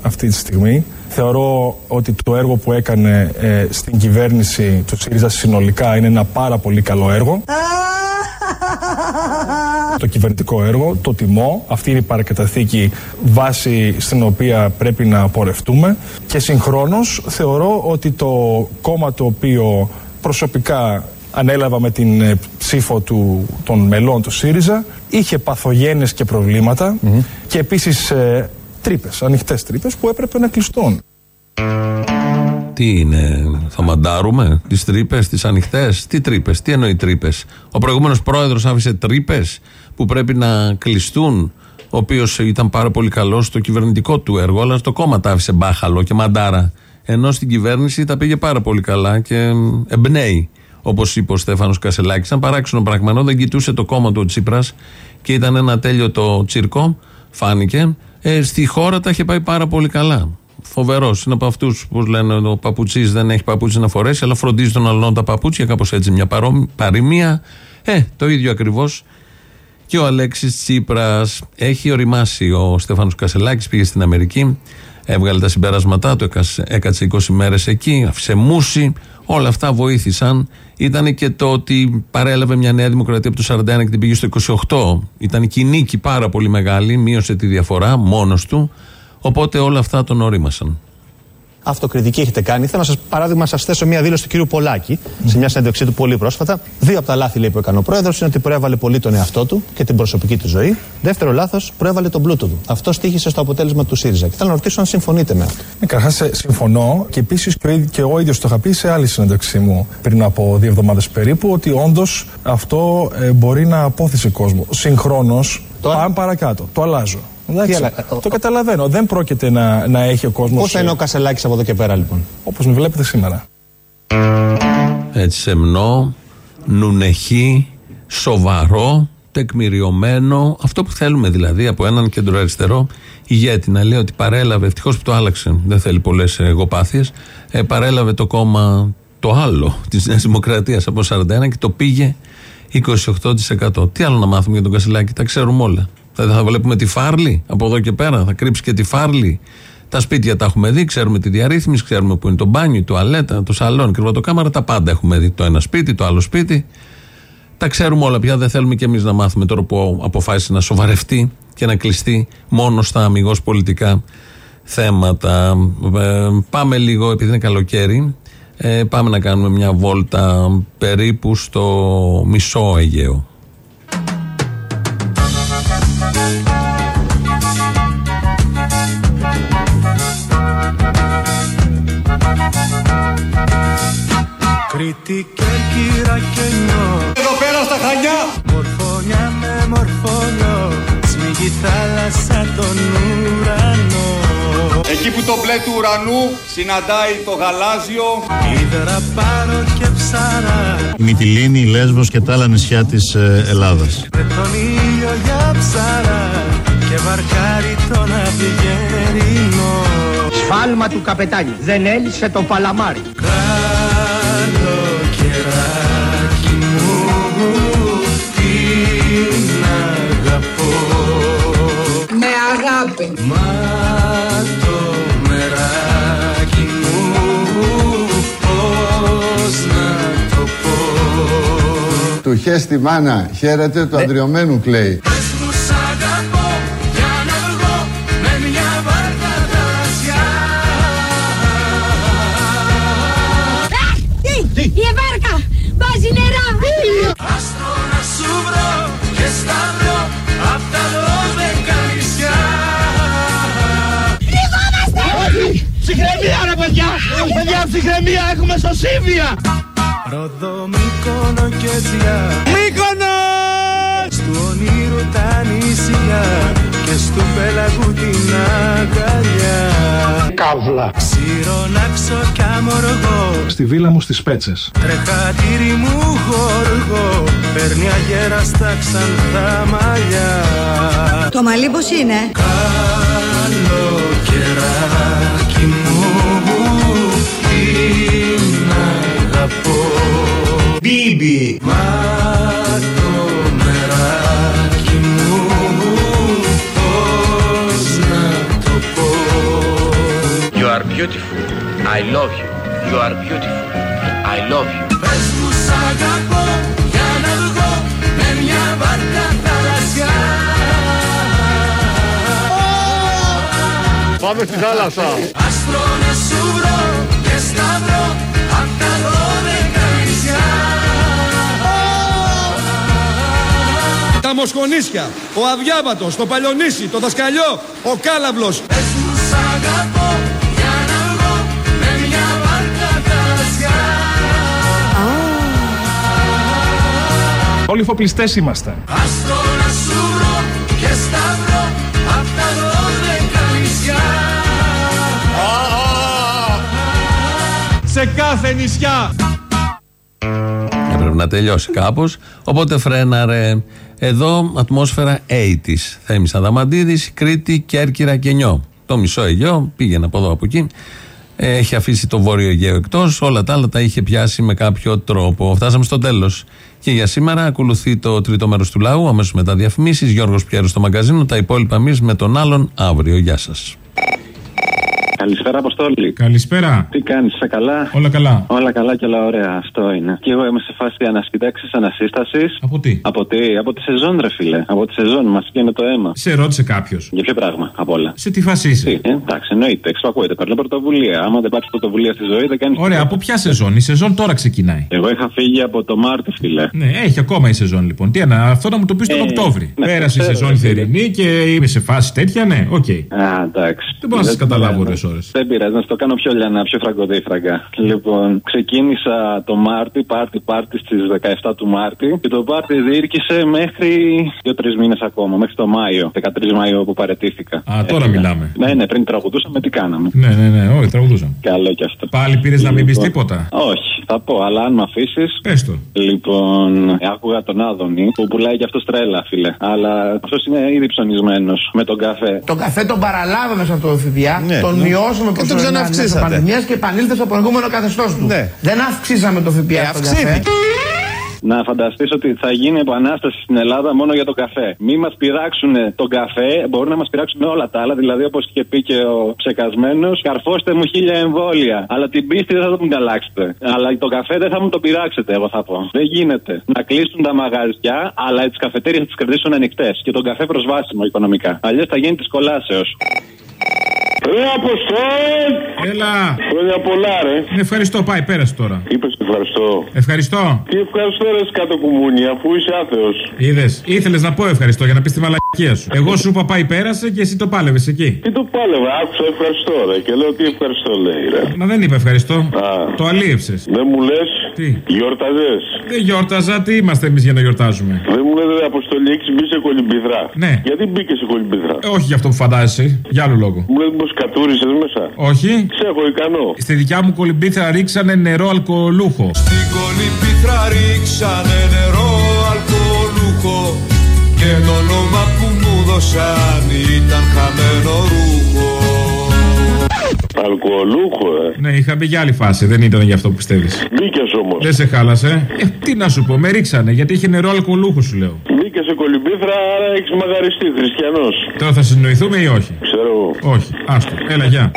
Speaker 11: Αυτή τη στιγμή. Θεωρώ ότι το έργο που έκανε ε, στην κυβέρνηση του ΣΥΡΙΖΑ συνολικά είναι ένα πάρα πολύ καλό έργο. το κυβερνητικό έργο, το τιμώ. Αυτή είναι η παρακαταθήκη βάση στην οποία πρέπει να πορευτούμε. Και συγχρόνως θεωρώ ότι το κόμμα το οποίο προσωπικά ανέλαβα με την ε, ψήφο του, των μελών του ΣΥΡΙΖΑ είχε παθογένειες και προβληματα και επίσης ε, τρύπες, ανοιχτές τρύπες που έπρεπε να κλειστούν.
Speaker 4: Τι είναι, θα μαντάρουμε; Τις τρύπες, τις ανοιχτές, τι τρύπες, τι εννοεί τρύπες; Ο προηγούμενος πρόεδρος άφησε τρύπες που πρέπει να κλειστούν, ο οποίος ήταν πάρα πολύ καλός στο κυβερνητικό του έργο, αλλά στο κόμμα τα άφησε μπάχαλο και μαντάρα. Ενώ στην κυβέρνηση τα πήγε πάρα πολύ καλά και εμπνέει. Όπως είπε ο Στέφανος Κασελάκης, σαν παράξενο πράγμα. Ενώ δεν κοιτούσε το κόμμα του ο Τσίπρας και ήταν ένα τέλειο το τσίρκο, φάνηκε. Ε, στη χώρα τα είχε πάει πάρα πολύ καλά. Φοβερός. Είναι από αυτούς που λένε ο παπουτσί δεν έχει παπούτσι να φορέσει, αλλά φροντίζει τον αλλόν τα παπούτσια. Κάπως έτσι μια παρόμοι- παροιμία. Ε, το ίδιο ακριβώς. Και ο Αλέξης Τσίπρας έχει οριμάσει. Ο Στέφανος Κασελάκης πήγε στην Αμερική, έβγαλε τα συμπεράσματά του, έκασε- έκατσε 20 μέρες εκεί, άφησε μουσι. Όλα αυτά βοήθησαν. Ήταν και το ότι παρέλαβε μια νέα δημοκρατία από το 41 και την πήγε στο 28. Ήταν και η νίκη πάρα πολύ μεγάλη, μείωσε τη διαφορά μόνος του. Οπότε όλα αυτά τον ορίμασαν.
Speaker 32: Αυτοκριτική έχετε κάνει. Θέλω να σας παράδειγμα σας θέσω μια δήλωση του κύριου Πολάκη σε μια συνέντευξή του πολύ πρόσφατα. Δύο από τα λάθη λέει, που έκανε ο πρόεδρος είναι ότι προέβαλε πολύ τον εαυτό του και την προσωπική του ζωή. Δεύτερο λάθος, προέβαλε τον πλούτο του. Αυτό στήχησε στο αποτέλεσμα του ΣΥΡΙΖΑ. Και θέλω να ρωτήσω αν συμφωνείτε με αυτό.
Speaker 11: Ε, Καταρχάς, συμφωνώ και επίσης και, ο ίδ- και εγώ ίδιος το είχα πει σε άλλη συνέντευξή μου πριν από δύο εβδομάδες περίπου ότι όντως αυτό ε, μπορεί να απόθεσει κόσμο. Συγχρόνως, πάμε παρακάτω. Το αλλάζω. Εντάξει,
Speaker 32: άλλα-
Speaker 11: το καταλαβαίνω. Δεν πρόκειται να, να έχει ο κόσμο.
Speaker 32: Πώς θα είναι ο Κασελάκης από εδώ και πέρα, λοιπόν;
Speaker 11: Όπως με βλέπετε σήμερα.
Speaker 4: Έτσι σεμνό, νουνεχή, σοβαρό, τεκμηριωμένο. Αυτό που θέλουμε δηλαδή από έναν κεντροαριστερό ηγέτη. Να λέει ότι παρέλαβε, ευτυχώς που το άλλαξε, δεν θέλει πολλές εγωπάθειε. Ε, παρέλαβε το κόμμα το άλλο της Νέας Δημοκρατίας από 41 και το πήγε 28%. Τι άλλο να μάθουμε για τον Κασιλάκη, τα ξέρουμε όλα. Θα, θα βλέπουμε τη φάρλη από εδώ και πέρα, θα κρύψει και τη φάρλη. Τα σπίτια τα έχουμε δει, ξέρουμε τη διαρρύθμιση, ξέρουμε που είναι το μπάνιο, η τουαλέτα, το σαλόνι, η κρεβατοκάμαρα, τα πάντα έχουμε δει. Το ένα σπίτι, το άλλο σπίτι. Τα ξέρουμε όλα πια, δεν θέλουμε κι εμείς να μάθουμε τώρα που αποφάσισε να σοβαρευτεί και να κλειστεί μόνο στα αμυγός πολιτικά θέματα. Ε, πάμε λίγο, επειδή είναι καλοκαίρι, ε, πάμε να κάνουμε μια βόλτα περίπου στο μισό Αιγαίο.
Speaker 17: Κρήτη Κέρκυρα και νιώ
Speaker 19: Εδώ πέρα στα Χανιά.
Speaker 17: Μορφώνια με μορφώνιο. Σμίγει θάλασσα τον ουρανό.
Speaker 19: Εκεί που το μπλε του ουρανού συναντάει το γαλάζιο.
Speaker 17: Ήδρα πάρω και ψαρά
Speaker 37: Η Μυτιλίνη, η Λέσβος και τα άλλα νησιά της ε, Ελλάδας.
Speaker 17: Με τον ήλιο για ψαρά Και βαρκάρι τον αυγερινό
Speaker 24: Σφάλμα του καπετάνιου. Δεν έλυσε το παλαμάρι.
Speaker 17: Μοιράκι μου
Speaker 38: Με αγάπη. Μα το
Speaker 17: μεράκι μου πώς να το πω. Του χέστη μάνα χαίρεται του
Speaker 39: ναι.
Speaker 24: αντριωμένου κλαίει. Παιδιά ψυχραιμία έχουμε στο Σύβια!
Speaker 17: Ροδό Μύκονο και Τζιά
Speaker 24: Μύκονος!
Speaker 17: Στου ονείρου τα νησιά και στου πέλαγου την αγκαλιά
Speaker 24: Καύλα!
Speaker 17: Ξηρονάξω κι αμοργό
Speaker 11: Στη βίλα μου στις Πέτσες.
Speaker 17: Τρεχατήρι μου γοργό Παίρνει αγέρα στα ξανθά μαλλιά
Speaker 39: Το μαλλί πώς είναι;
Speaker 17: Καλό κεράκι μου Την αγαπώ
Speaker 24: Μπίμπι!
Speaker 17: Μας το μεράκι μου Πώς να το πω
Speaker 40: You are beautiful. I love you. You are beautiful. I love you.
Speaker 17: Πες μου σ' αγαπώ για να βγω με μια βάρκα θαλασσιά
Speaker 19: Πάμε στη θάλασσα.
Speaker 17: Άστρο να σου βρω και σταυρό απ' τα δώδεκα νησιά
Speaker 24: Τα Μοσχονίσια, ο Αδιάβατος, το Παλιονίσι, το Δασκαλιό, ο Κάλαβλος.
Speaker 17: Πες μου σ' αγαπώ για να βγω με μια βάρκα θαλασσιά
Speaker 11: Όλοι φοπλιστές είμαστε.
Speaker 17: Άστρο να σου βρω και σταυρό απ' τα
Speaker 24: Σε κάθε νησιά.
Speaker 4: Έπρεπε να τελειώσει κάπως. Οπότε φρέναρε. Εδώ ατμόσφαιρα 80s. Θέμης Αδαμαντίδης, Κρήτη, Κέρκυρα και Νιό. Το μισό Αιγαίο, πήγαινε από εδώ από εκεί. Ε, Έχει αφήσει το Βόρειο Αιγαίο εκτός. Όλα τα άλλα τα είχε πιάσει με κάποιο τρόπο. Φτάσαμε στο τέλος. Και για σήμερα ακολουθεί το τρίτο μέρος του λαού. Αμέσως μετά διαφημίσεις. Γιώργος Πιέρος στο μαγκαζίνο. Τα υπόλοιπα εμείς με τον άλλον αύριο. Γεια σας.
Speaker 41: Καλησπέρα, Αποστόλη.
Speaker 23: Καλησπέρα.
Speaker 41: Τι κάνεις, είσαι καλά;
Speaker 23: Όλα καλά.
Speaker 41: Όλα καλά και όλα ωραία. Αυτό είναι. Και εγώ είμαι σε φάση ανασκητάξης, ανασύστασης.
Speaker 23: Από τι;
Speaker 41: Από τι, από τη σεζόν, ρε φίλε. Από τη σεζόν μας βγαίνει το αίμα.
Speaker 23: Σε ρώτησε κάποιος.
Speaker 41: Για ποιο πράγμα, απ' όλα.
Speaker 23: Σε τι φάση είσαι;
Speaker 41: Τι, ε, εντάξει, εννοείται, εξυπακούεται. Παίρνω πρωτοβουλία. Άμα δεν πάρεις πρωτοβουλία στη ζωή, δεν κάνεις.
Speaker 23: Ωραία, από ποια σεζόν; Η σεζόν τώρα ξεκινάει.
Speaker 41: Εγώ είχα φύγει από το Μάρτιο, φίλε.
Speaker 23: Ναι, έχει ακόμα η σεζόν λοιπόν. Τι ένα, αυτό να μου το πεις τον
Speaker 41: Ε,
Speaker 23: Οκτώβρη.
Speaker 41: ναι,
Speaker 23: Πέρασε η
Speaker 41: ξέρω,
Speaker 23: σεζόν
Speaker 41: ρε, φίλε.
Speaker 23: θερινή και είμαι σε φάση τέτοια, ναι, οκ.
Speaker 41: Α, εντάξει.
Speaker 23: Δεν μπορώ να σας καταλάβω
Speaker 41: πειράζει.
Speaker 23: Ώρες ώρε.
Speaker 41: Δεν πειράζει, να στο κάνω πιο λιανά, πιο φραγκοδίφραγκα. Λοιπόν, ξεκίνησα το Μάρτι, πάρτι πάρτι στις 17 του Μάρτη και το πάρτι διήρκησε μέχρι 2-3 μήνες ακόμα, μέχρι το Μάιο, 13 Μαΐου που παραιτήθηκα.
Speaker 23: Α, τώρα
Speaker 41: Έφυγα.
Speaker 23: μιλάμε.
Speaker 41: Ναι, ναι, πριν τραγουδούσαμε, τι κάναμε.
Speaker 23: Ναι, ναι, ναι, όχι, τραγουδούσα.
Speaker 41: Καλό κι αυτό.
Speaker 23: Πάλι πήρες να μην πεις
Speaker 41: Λοιπόν,
Speaker 23: τίποτα;
Speaker 41: Όχι, θα πω, αλλά αν με αφήσει.
Speaker 23: Πες το.
Speaker 41: Λοιπόν, άκουγα τον Άδωνη που πουλάει και αυτός τρέλα, φίλε. Αλλά αυτός είναι ήδη ψωνισμένος με τον καφέ.
Speaker 24: Τον καφέ τον παραλάβαμε σε αυτό το ΦΠΑ,
Speaker 41: Ναι,
Speaker 24: τον
Speaker 41: ναι.
Speaker 24: Μειώσαμε
Speaker 41: Και τον
Speaker 24: προσωρινά
Speaker 41: ξανααυξήσατε.
Speaker 24: μέσω πανδημίας και επανήλθε στο προηγούμενο καθεστώς του. Δεν αυξήσαμε το ΦΠΑ στον καφέ.
Speaker 41: Να φανταστείς ότι θα γίνει επανάσταση στην Ελλάδα μόνο για τον καφέ. Μη μας πειράξουν τον καφέ, μπορούν να μας πειράξουν όλα τα άλλα. Δηλαδή, όπως είχε πει και ο ψεκασμένος, καρφώστε μου χίλια εμβόλια. Αλλά την πίστη δεν θα μου την αλλάξετε. Αλλά τον καφέ δεν θα μου το πειράξετε, εγώ θα πω. Δεν γίνεται. Να κλείσουν τα μαγαζιά, αλλά τις καφετέρειες θα τις κρατήσουν ανοιχτές. Και τον καφέ προσβάσιμο οικονομικά. Αλλιώς θα γίνει της κολάσεως.
Speaker 42: Ρε Αποστόλ!
Speaker 23: Έλα!
Speaker 42: Χρόνια πολλά, ρε.
Speaker 23: Ναι, ευχαριστώ, πάει, πέρασε τώρα.
Speaker 42: Είπες ευχαριστώ.
Speaker 23: Ευχαριστώ.
Speaker 42: Τι ευχαριστώ, ρε κάτω κουμούνι, αφού είσαι άθεος.
Speaker 23: Είδες, ήθελες να πω ευχαριστώ για να πεις τη μαλακία σου. Εγώ σου είπα πάει, πέρασε και εσύ το πάλευες εκεί.
Speaker 42: Τι το πάλευα, άκουσα ευχαριστώ, ρε. Και λέω τι ευχαριστώ, λέει, ρε.
Speaker 23: Μα δεν είπα ευχαριστώ.
Speaker 42: Α.
Speaker 23: Το αλίευσες.
Speaker 42: Δεν μου λες.
Speaker 23: Τι;
Speaker 42: Γιόρταζε.
Speaker 23: Δεν γιόρταζα, τι είμαστε εμείς για να γιορτάζουμε;
Speaker 42: Δεν μου λε, ρε Αποστολή, έχεις μπει σε κολυμπιδρά.
Speaker 23: Ναι.
Speaker 42: Γιατί μπήκες σε κολυμπιδρά.
Speaker 23: Ε, Όχι για αυτό που φαντάζεσαι, για άλλο λόγο.
Speaker 42: Μου λες, πως κατούρισες μέσα.
Speaker 23: Όχι.
Speaker 42: Σε έχω ικανό.
Speaker 23: Στη δικιά μου κολυμπήθρα ρίξανε νερό αλκοολούχο.
Speaker 17: Στην κολυμπήθρα ρίξανε νερό αλκοολούχο Και το όνομα που μου δώσαν ήταν χαμένο ρούχο
Speaker 42: Αλκοολούχο, ε.
Speaker 23: Ναι, είχα μπει για άλλη φάση, δεν ήταν για αυτό που πιστεύεις.
Speaker 42: Μπήκες όμως.
Speaker 23: Δεν σε χάλασε. Ε, τι να σου πω, με ρίξανε γιατί είχε νερό αλκοολούχο, σου λέω.
Speaker 42: Μπήκες σε κολυμπήθρα, άρα έχεις μαγαριστεί, χριστιανό.
Speaker 23: Τώρα θα συνοηθούμε ή όχι;
Speaker 42: Ξέρω εγώ.
Speaker 23: Όχι, άστο. Έλα, γεια.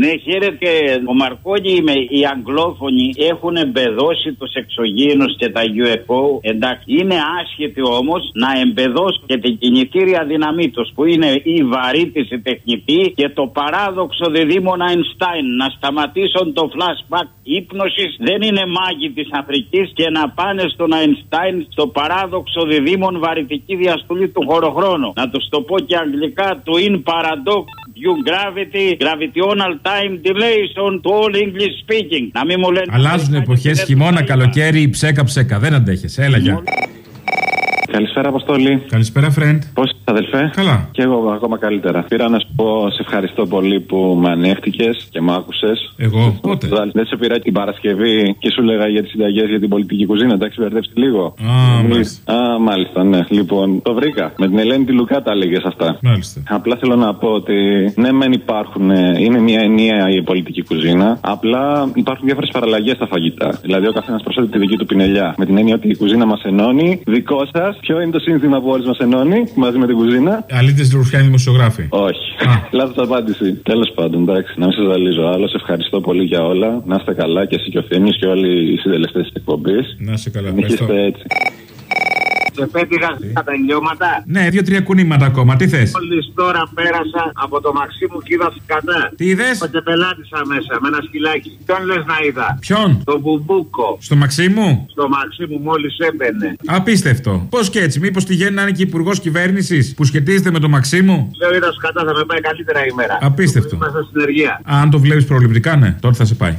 Speaker 43: Ναι, χαίρετε. Ο Μαρκόνι με οι Αγγλόφωνοι έχουν εμπεδώσει τους εξωγήινους και τα UFO. Εντάξει, είναι άσχετοι όμως να εμπεδώσουν και την κινητήρια δύναμή τους που είναι η βαρύτηση τεχνητή και το παράδοξο διδήμον Αϊνστάιν. Να σταματήσουν το flashback ύπνωσης δεν είναι μάγοι της Αφρικής και να πάνε στον Αϊνστάιν στο παράδοξο διδήμον βαρυτική διαστολή του χωροχρόνου. Να τους το πω και αγγλικά το in paradox due gravity, gravitational time dilation to all English speaking. Να μην μου λένε.
Speaker 23: Αλλάζουν εποχές, χειμώνα, καλοκαίρι, ψέκα ψέκα. Δεν αντέχει. Έλα, γεια.
Speaker 41: Καλησπέρα, Αποστόλη.
Speaker 23: Καλησπέρα, friend.
Speaker 41: Πώς είσαι, αδελφέ;
Speaker 23: Καλά.
Speaker 41: Και εγώ ακόμα καλύτερα. Πήρα να σου πω, σε ευχαριστώ πολύ που με ανέχτηκες και μ' άκουσες.
Speaker 23: Εγώ, πότε;
Speaker 41: Δεν σε πήρα την Παρασκευή και σου λέγα για τις συνταγές για την πολιτική κουζίνα. Εντάξει, μπερδέψει λίγο.
Speaker 23: Α, μάλιστα.
Speaker 41: Α, μάλιστα, ναι. Λοιπόν, το βρήκα. Με την Ελένη τη Λουκά τα έλεγες αυτά.
Speaker 23: Μάλιστα.
Speaker 41: Απλά θέλω να πω ότι ναι, μεν υπάρχουν, ε, είναι μια ενιαία η πολιτική κουζίνα. Απλά υπάρχουν διάφορες παραλλαγές στα φαγητά. Δηλαδή, ο καθένας προσθέτει τη δική του πινελιά. Με την έννοια ότι η κουζίνα μας ενώνει. Δικό σας, ποιο είναι το σύνθημα που όλου μας ενώνει μαζί με την κουζίνα;
Speaker 23: Αλήτες Ρουφιάνοι δημοσιογράφοι.
Speaker 41: Όχι. Λάθος απάντηση. Τέλος πάντων, εντάξει, να μην σας ζαλίζω άλλος. Σε ευχαριστώ πολύ για όλα. Να είστε καλά και εσύ και ο Θέμη και όλοι οι συντελεστές της εκπομπής.
Speaker 23: Να είσαι καλά.
Speaker 41: Συνεχίστε
Speaker 23: Ευχαριστώ.
Speaker 41: έτσι.
Speaker 43: Σε πέτυχα στα τελειώματα.
Speaker 23: Ναι, δύο-τρία κουνήματα ακόμα. Τι θες;
Speaker 43: Μόλις τώρα πέρασα από το μαξί μου και είδα σκατά.
Speaker 23: Τι είδες;
Speaker 43: Και πελάτησα μέσα με ένα σκυλάκι. Ποιον λες να είδα;
Speaker 23: Ποιον;
Speaker 43: Το μπουμπούκο.
Speaker 23: Στο μαξί μου;
Speaker 43: Στο μαξί μου μόλις έμπαινε.
Speaker 23: Απίστευτο. Πώς και έτσι, μήπως τυχαίνει να είναι και υπουργός κυβέρνησης που σχετίζεται με το μαξί μου;
Speaker 43: Λέω είδα σκατά θα με πάει καλύτερα ημέρα.
Speaker 23: Απίστευτο.
Speaker 43: Είμαστε στην ενεργεία.
Speaker 23: Αν το βλέπεις προληπτικά, ναι, τότε θα σε πάει.